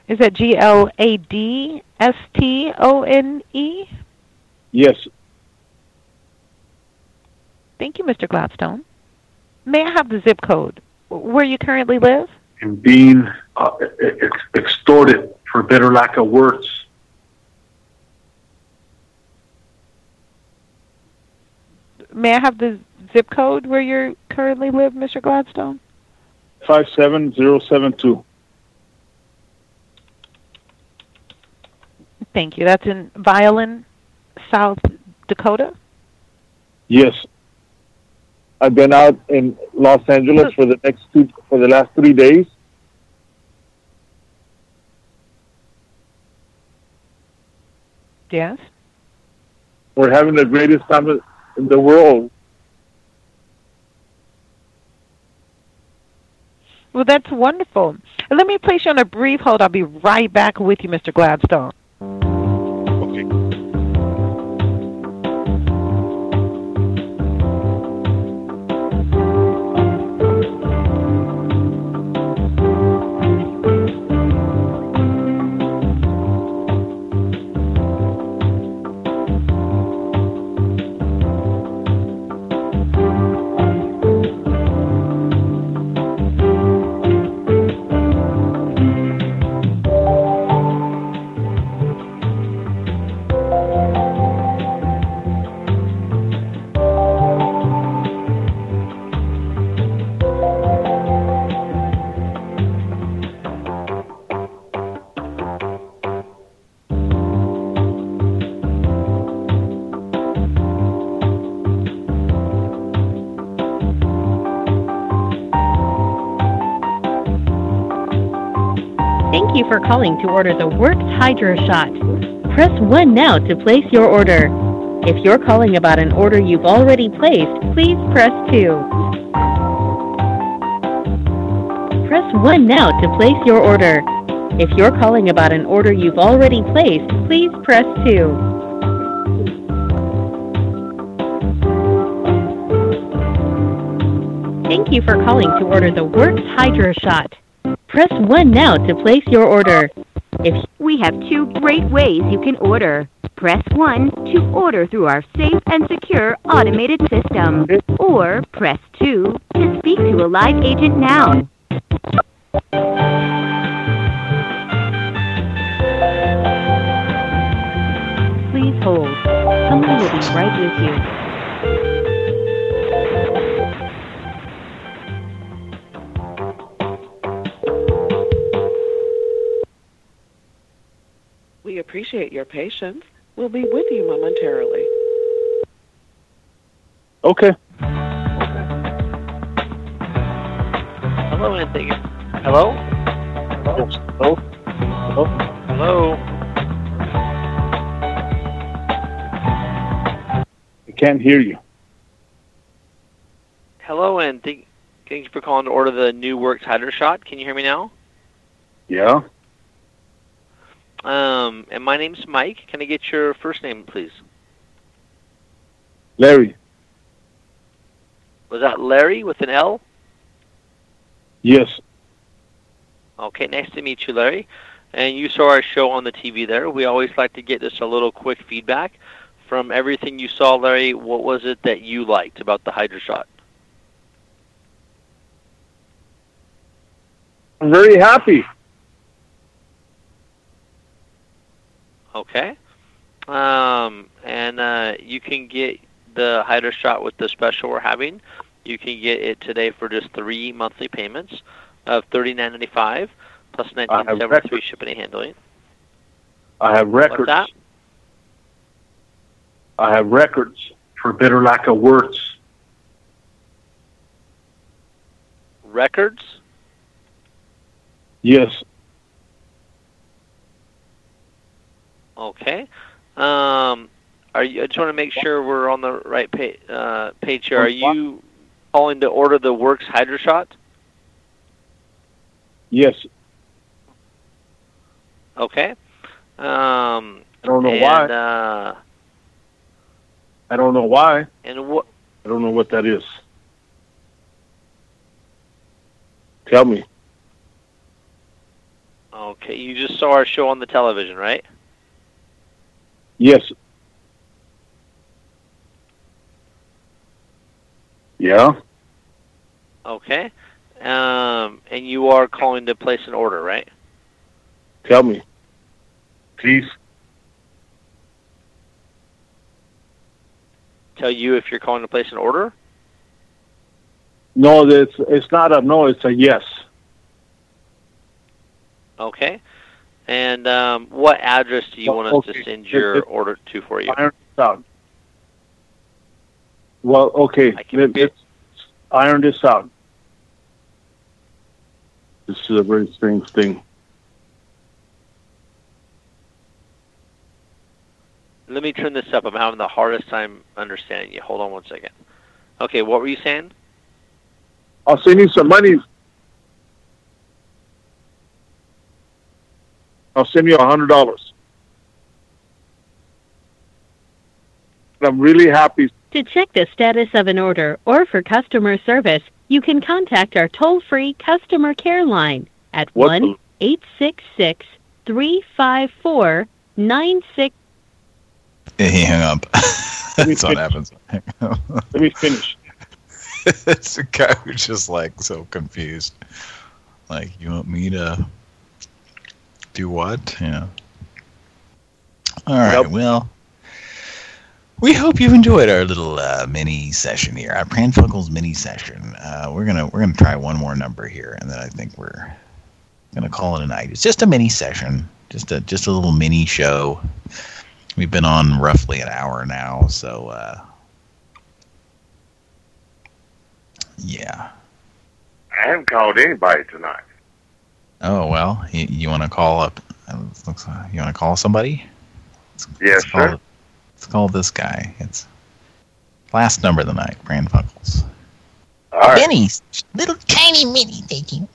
Is that G L A D S T O N E? Yes, Thank you, Mr. Gladstone. May I have the zip code where you currently live? and being uh, ex- extorted, for better lack of words. May I have the zip code where you currently live, Mr. Gladstone? 57072. Thank you. That's in Volin, South Dakota. Yes. I've been out in Los Angeles for the next two, for the last three days. Yes. We're having the greatest time in the world. Well, that's wonderful. Let me place you on a brief hold. I'll be right back with you, Mr. Gladstone. You for calling to order the Works Hydro Shot. Press 1 now to place your order. If you're calling about an order you've already placed, please press 2. Press 1 now to place your order. If you're calling about an order you've already placed, please press 2. Thank you for calling to order the Works Hydro Shot. Press 1 now to place your order. If We have two great ways you can order. Press 1 to order through our safe and secure automated system. Or press 2 to speak to a live agent now. please hold. Someone will be right with you. We appreciate your patience. We'll be with you momentarily. Okay. Hello, Anthony. Hello? Yes. Hello? Hello? Hello? I can't hear you. Hello, and thank, thank you for calling to order the new Works Hydro Shot. Can you hear me now? Yeah? Um, and my name's Mike. Can I get your first name, please? Larry? Was that Larry with an L? Yes. Okay, nice to meet you, Larry. And you saw our show on the TV there. We always like to get just a little quick feedback from everything you saw, Larry. What was it that you liked about the Hydro Shot? I'm very happy. Okay. Um, and uh, you can get the Hydro Shot with the special we're having. You can get it today for just three monthly payments of thirty nine ninety five plus nineteen seventy three shipping and handling. I have records. that? I have records for better lack of words. Records? Yes. Okay. Um, are you? I just want to make sure we're on the right pa- uh, page here. Are you calling to order the Works Hydro Shot? Yes. Okay. Um, I don't know and, why. Uh, I don't know why. and what? I don't know what that is. Tell me. Okay, you just saw our show on the television, right? Yes. Yeah. Okay. Um, and you are calling to place an order, right? Tell me. Please. Tell you if you're calling to place an order. No, it's it's not a no. It's a yes. Okay. And um, what address do you Well, want us okay. to send your order to for you? Iron out. Well, okay. Let, iron this out. This is a very strange thing. Let me turn this up. I'm having the hardest time understanding you. Hold on one second. Okay, what were you saying? I'll send you some money. I'll send you a hundred dollars. I'm really happy. To check the status of an order or for customer service, you can contact our toll-free customer care line at What one the- eight six six three five four nine six. He hung up. Let me That's what happens. Let me finish. it's a guy who's just like so confused. Like, you want me to do what? Yeah. All right. Well, we hope you've enjoyed our little uh, mini session here, our Pran Funkels mini session. Uh, we're gonna we're gonna try one more number here, and then I think we're gonna call it a night. It's just a mini session, just a just a little mini show. We've been on roughly an hour now, so uh, yeah. I haven't called anybody tonight. Oh well, you, you want to call up? uh, Looks like you want to call somebody. Yes, call sir. Let's call this guy. It's last number of the night, Pran Funkels. All right. Minis, Little tiny mini thinking.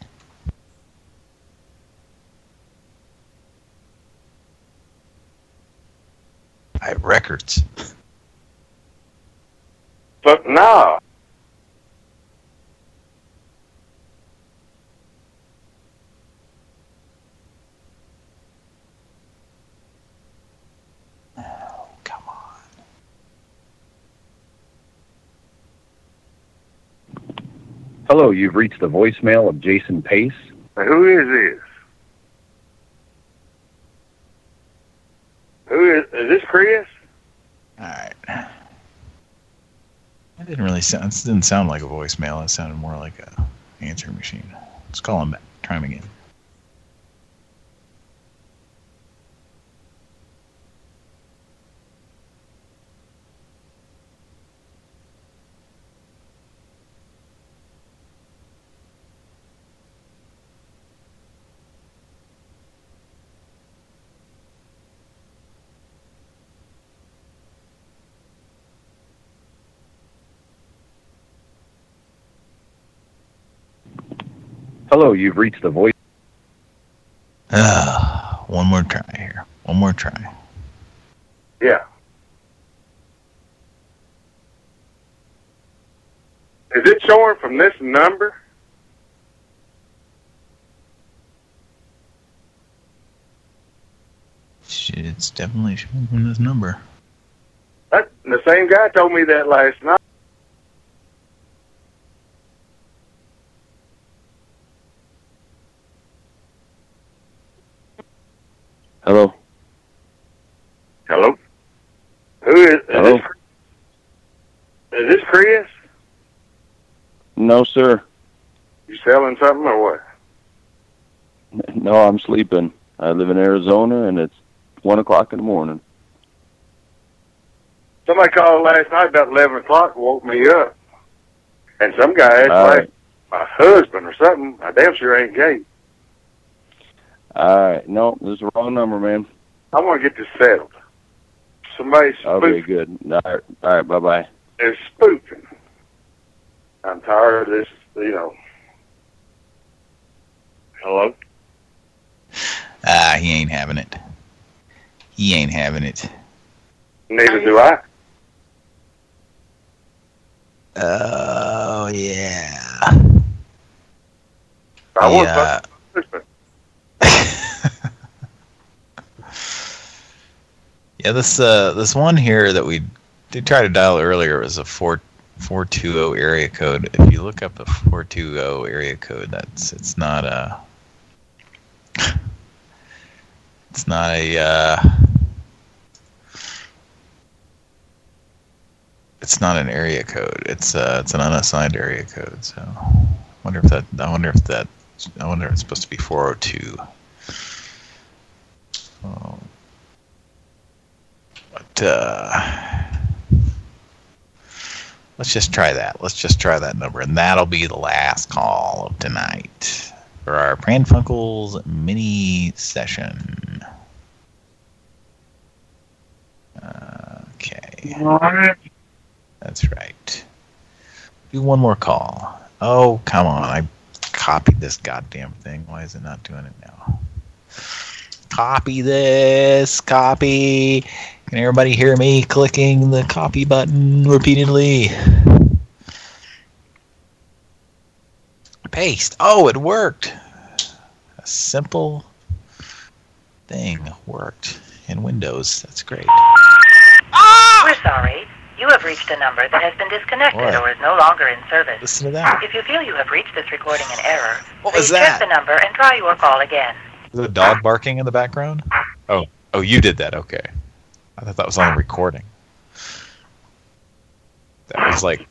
I have records. But no. Hello, you've reached the voicemail of Jason Pace. Who is this? Who is, is this Chris? All right. That didn't really sound. This didn't sound like a voicemail. It sounded more like a answering machine. Let's call him back. Try him again. Hello, you've reached the voice. Uh, one more try here. One more try. Yeah. Is it showing from this number? Shit, It's definitely showing from this number. That, the same guy told me that last night. Hello. Hello? Who is, is Hello. this? Is this Chris? No, sir. You selling something or what? No, I'm sleeping. I live in Arizona, and it's one o'clock in the morning. Somebody called last night about 11 o'clock woke me up. And some guy asked like right. my husband or something. I damn sure ain't gay. All right. No, this is the wrong number, man. I want to get this settled. Somebody's Okay, spook good. All right. All right. Bye bye. Is spooking. I'm tired of this, you know. Hello? Ah, he ain't having it. He ain't having it. Neither do I. Oh yeah. I Yeah. something. Yeah, this uh this one here that we did try to dial earlier It was a four four two zero area code. If you look up the four two zero area code, that's it's not a it's not a uh, it's not an area code. It's uh it's an unassigned area code. So I wonder if that I wonder if that I wonder if it's supposed to be four zero two. Oh. But uh, let's just try that. Let's just try that number, and that'll be the last call of tonight for our Pran Funkels mini session. Okay, that's right. Do one more call. Oh, come on! I copied this goddamn thing. Why is it not doing it now? Copy this. Copy. Can everybody hear me clicking the copy button repeatedly? Paste. Oh, it worked. A simple thing worked in Windows. That's great. Ah! We're sorry. You have reached a number that has been disconnected What? or is no longer in service. Listen to that. If you feel you have reached this recording in error, What please check the number and try your call again. Is a dog barking in the background? Ah. Oh, oh, you did that. Okay. I thought that was on a recording. That was like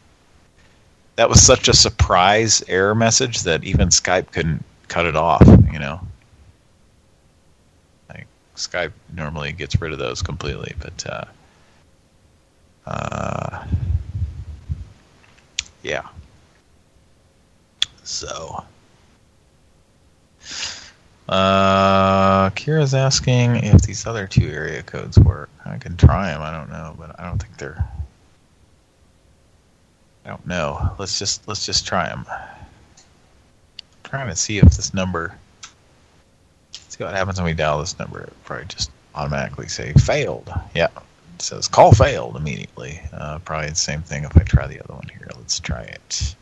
that was such a surprise error message that even Skype couldn't cut it off, you know. Like Skype normally gets rid of those completely, but uh uh yeah. So uh, Kira's asking if these other two area codes work. I can try them. I don't know, but I don't think they're. I don't know. Let's just let's just try them. trying to see if this number. See what happens when we dial this number. It probably just automatically say failed. Yeah, it says call failed immediately. Uh, probably the same thing if I try the other one here. Let's try it.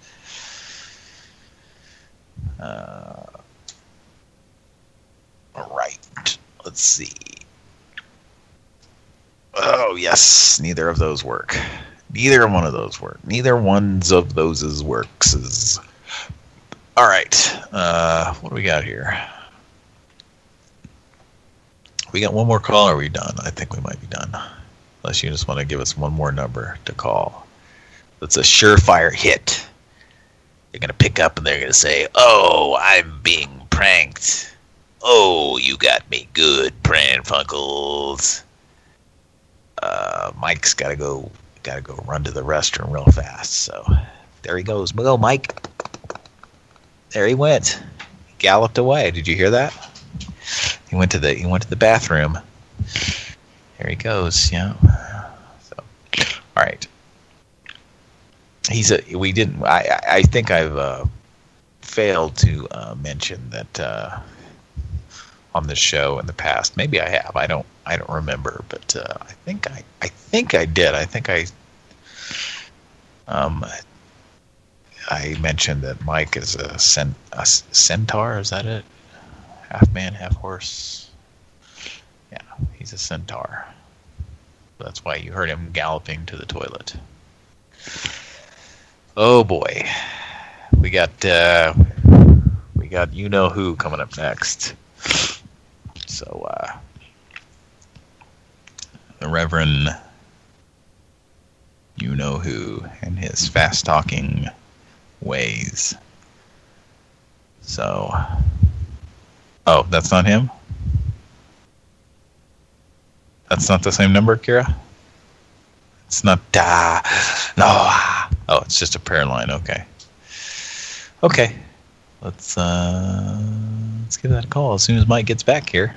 Uh, all right. Let's see. Oh, yes. Neither of those work. Neither one of those work. Neither one's of those works. All right. Uh, what do we got here? We got one more call. Or are we done? I think we might be done. Unless you just want to give us one more number to call. That's a surefire hit. They're going to pick up and they're going to say, Oh, I'm being pranked. Oh, you got me good, Pran Funkels. Uh, Mike's got to go, got to go run to the restroom real fast. So there he goes. Go, Mike. There he went. He galloped away. Did you hear that? He went to the he went to the bathroom. There he goes. Yeah. So, all right. He's a. We didn't. I. I- think I've uh, failed to uh, mention that. On the show in the past. Maybe I have. I don't. I don't remember, but uh, I think I. I think I did. I think I. Um. I mentioned that Mike is a, cent, a centaur. Is that it? Half man, half horse. Yeah, he's a centaur. That's why you heard him galloping to the toilet. Oh boy, we got uh, we got you know who coming up next. So, uh, the Reverend, you know who, and his fast talking ways. So, Oh, that's not him? That's not the same number, Kira? It's not da. No. Oh, it's just a prayer line. Okay. Okay. Let's uh let's give that a call as soon as Mike gets back here.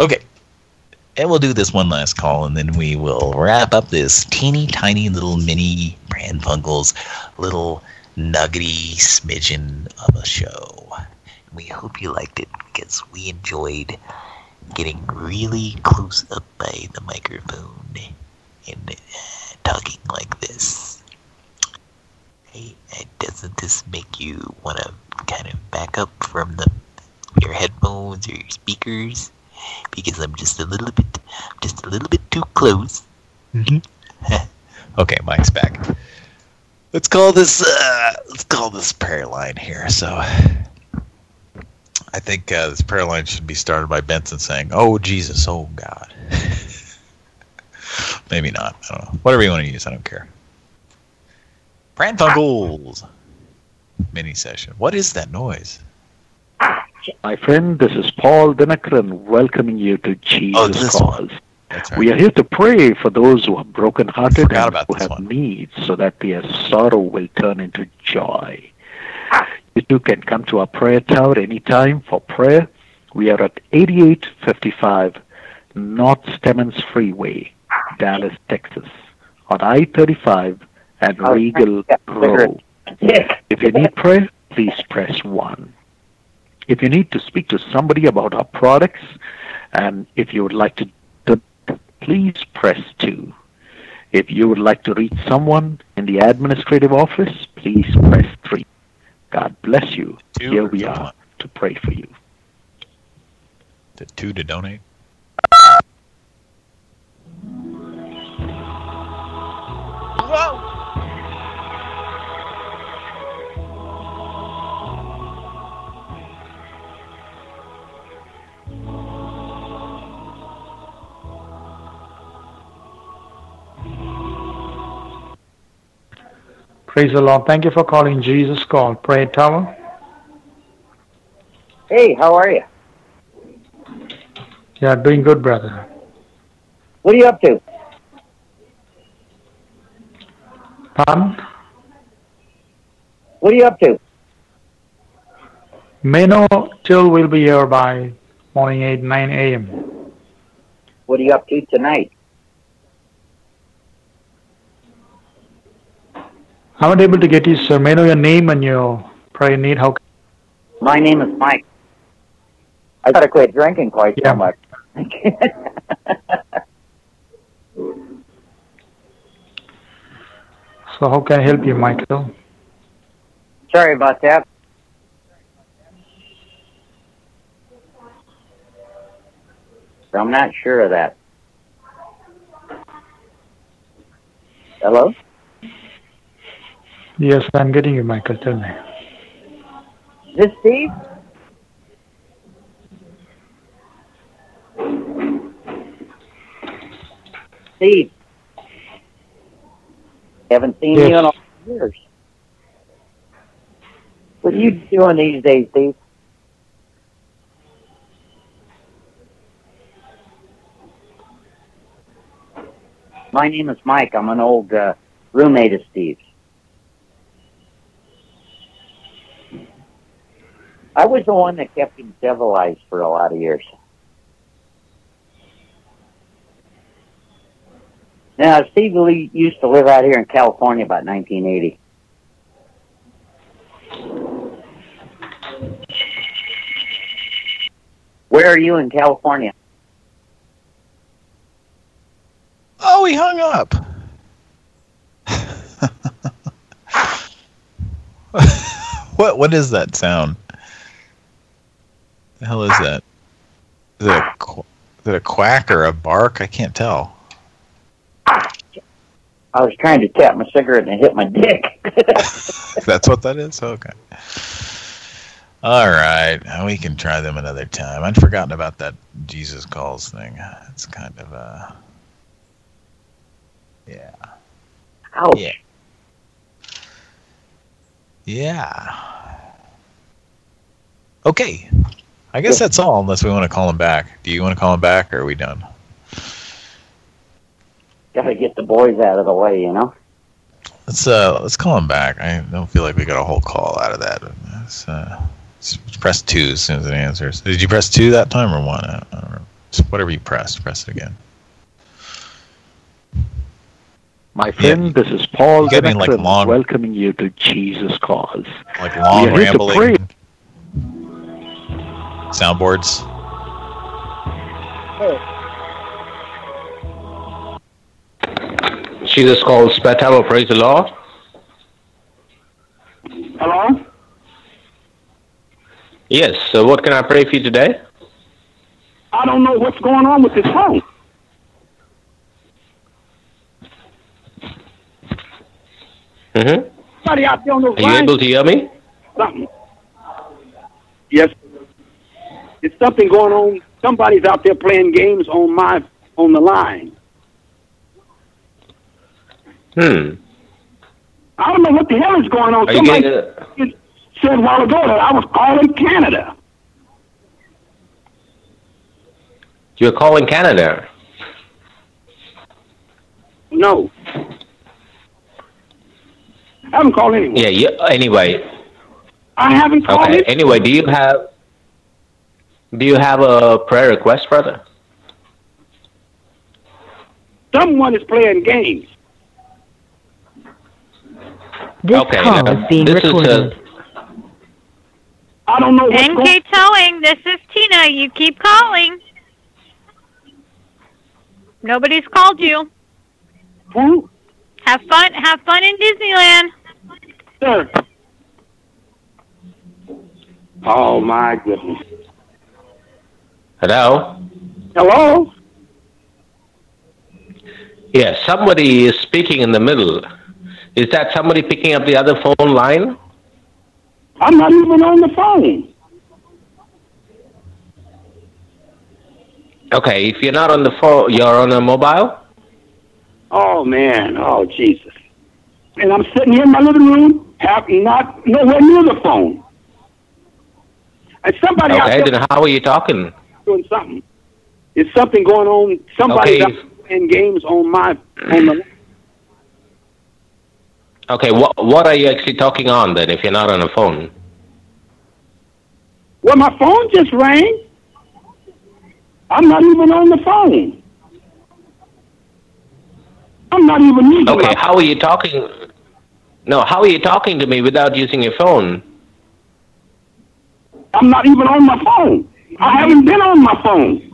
Okay. And we'll do this one last call, and then we will wrap up this teeny tiny little mini Pran Funkels little nuggety smidgen of a show. We hope you liked it because we enjoyed getting really close up by the microphone and uh, talking like this. Hey, uh, doesn't this make you want to kind of back up from the your headphones or your speakers? Because I'm just a little bit, just a little bit too close. okay, Mike's back. Let's call this, uh, let's call this prayer line here. So, I think uh, this prayer line should be started by Benson saying, "Oh Jesus, oh God." Maybe not. I don't know. Whatever you want to use, I don't care. Pran Funkels mini session. What is that noise? My friend, this is Paul Dhinakaran welcoming you to Jesus this Calls. Right. We are here to pray for those who are brokenhearted and who have one. needs so that their sorrow will turn into joy. You too can come to our prayer tower anytime for prayer. We are at 8855 North Stemmons Freeway, Dallas, Texas, on I-35 and Oh, Regal yeah, Row. If you need prayer, please press 1. If you need to speak to somebody about our products, and if you would like to, do- please press 2. If you would like to reach someone in the administrative office, please press 3. God bless you. Two Here we just are to pray for you. The two to donate. Praise the Lord. Thank you for calling Jesus Call Prayer Tower. Hey, how are you? Yeah, doing good, brother. What are you up to? Pardon? What are you up to? May know till we'll be here by morning 8, 9 a.m. What are you up to tonight? I'm not able to get you, sir. May I know your name and your prayer need. How? My name is Mike. I gotta quit drinking quite Yeah. so much. So how can I help you, Michael? Sorry about that. I'm not sure of that. Hello? Yes, I'm getting you, Michael. Tell me. This Steve? Steve. Haven't seen Yes. you in all years. What are you doing these days, Steve? My name is Mike. I'm an old uh, roommate of Steve's. I was the one that kept him civilized for a lot of years. Now, Steve Lee used to live out here in California about 1980. Where are you in California? Oh, he hung up. what what is that sound? The hell is that? Is it a qu- is it a quack or a bark? I can't tell. I was trying to tap my cigarette and it hit my dick. That's what that is. Okay. All right, we can try them another time. I'd forgotten about that Jesus calls thing. It's kind of uh, yeah. Ouch. Yeah. Yeah. Okay. I guess that's all, unless we want to call him back. Do you want to call him back, or are we done? Gotta get the boys out of the way, you know? Let's uh let's call him back. I don't feel like we got a whole call out of that. Let's, uh, let's press two as soon as it answers. Did you press two that time or one? I don't know. Just whatever you pressed, press it again. My friend, this is Paul You getting, like, long- welcoming you to Jesus Calls. Like long We are here to rambling pray. soundboards. Jesus calls spare time, praise the Lord. Hello? Yes, so what can I pray for you today? I don't know what's going on with this phone. Mm-hmm. Somebody out there on the Are you able to hear me? Something. Yes. It's something going on. Somebody's out there playing games on my on the line. Hmm. I don't know what the hell is going on. Are Somebody getting said a while ago that I was calling Canada. you're calling Canada? No. I haven't called anyone. Yeah, yeah. Anyway, I haven't called okay. Anyway, do you have do you have a prayer request, brother? Someone is playing games. This Okay, call now, is being this is a- recorded. I don't know what's going NK Towing, this is Tina. You keep calling. Nobody's called you. Who? Have fun. Have fun in Disneyland. Sir. Oh my goodness. Hello. Hello? Yeah, somebody is speaking in the middle. Is that somebody picking up the other phone line? I'm not even on the phone. Okay, if you're not on the phone, you're on a mobile. Oh man, oh Jesus. And I'm sitting here in my living room, have not nowhere near the phone. And somebody Okay, then how are you talking? Doing something. There's something going on. Somebody's Okay. playing games on my on the Okay, what what are you actually talking on then? If you're not on a phone, Well my phone just rang. I'm not even on the phone. I'm not even using okay, how are you talking? No, how are you talking to me without using your phone? I'm not even on my phone. I haven't been on my phone.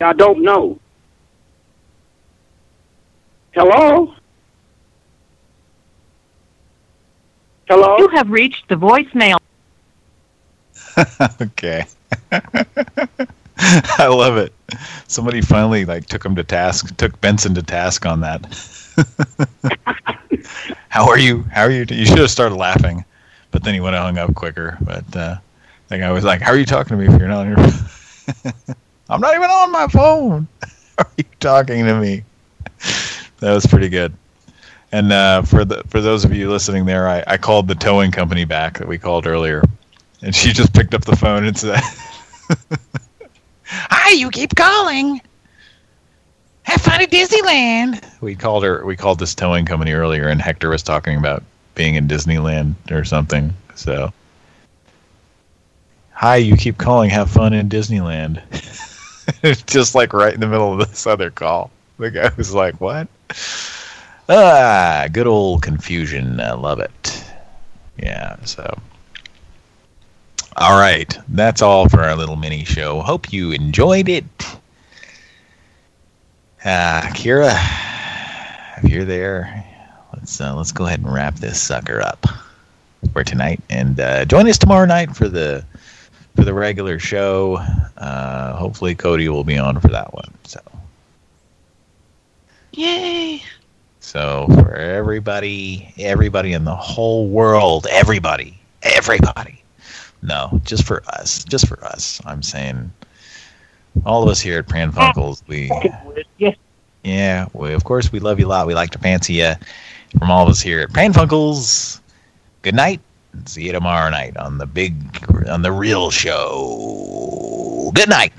I don't know. Hello? Hello? You have reached the voicemail. okay. I love it. Somebody finally like took him to task, took Benson to task on that. How are you? How are you? You should have started laughing, but then he would have hung up quicker. But uh, the guy was like, "How are you talking to me if you're not on your?" I'm not even on my phone. Are you talking to me? That was pretty good. And uh, for the for those of you listening there, I, I called the towing company back that we called earlier, and she just picked up the phone and said, Hi, you keep calling. Have fun at Disneyland. "We called her. We called this towing company earlier, and Hector was talking about being in Disneyland or something." So, hi, you keep calling. Have fun in Disneyland. Just like right in the middle of this other call. The guy was like, "What?" Ah, good old confusion. I love it. Yeah. So. All right, that's all for our little mini show. Hope you enjoyed it. Uh, Kira, if you're there, let's uh, let's go ahead and wrap this sucker up for tonight, and uh, join us tomorrow night for the for the regular show. Uh, hopefully, Cody will be on for that one. So, Yay. so for everybody, everybody in the whole world, everybody, everybody. No, just for us, just for us. I'm saying all of us here at Pran Funkels, we yeah, we, of course we love you a lot. We like to fancy you. From all of us here at Pran Funkels, good night. See you tomorrow night on the big, on the real show. Good night.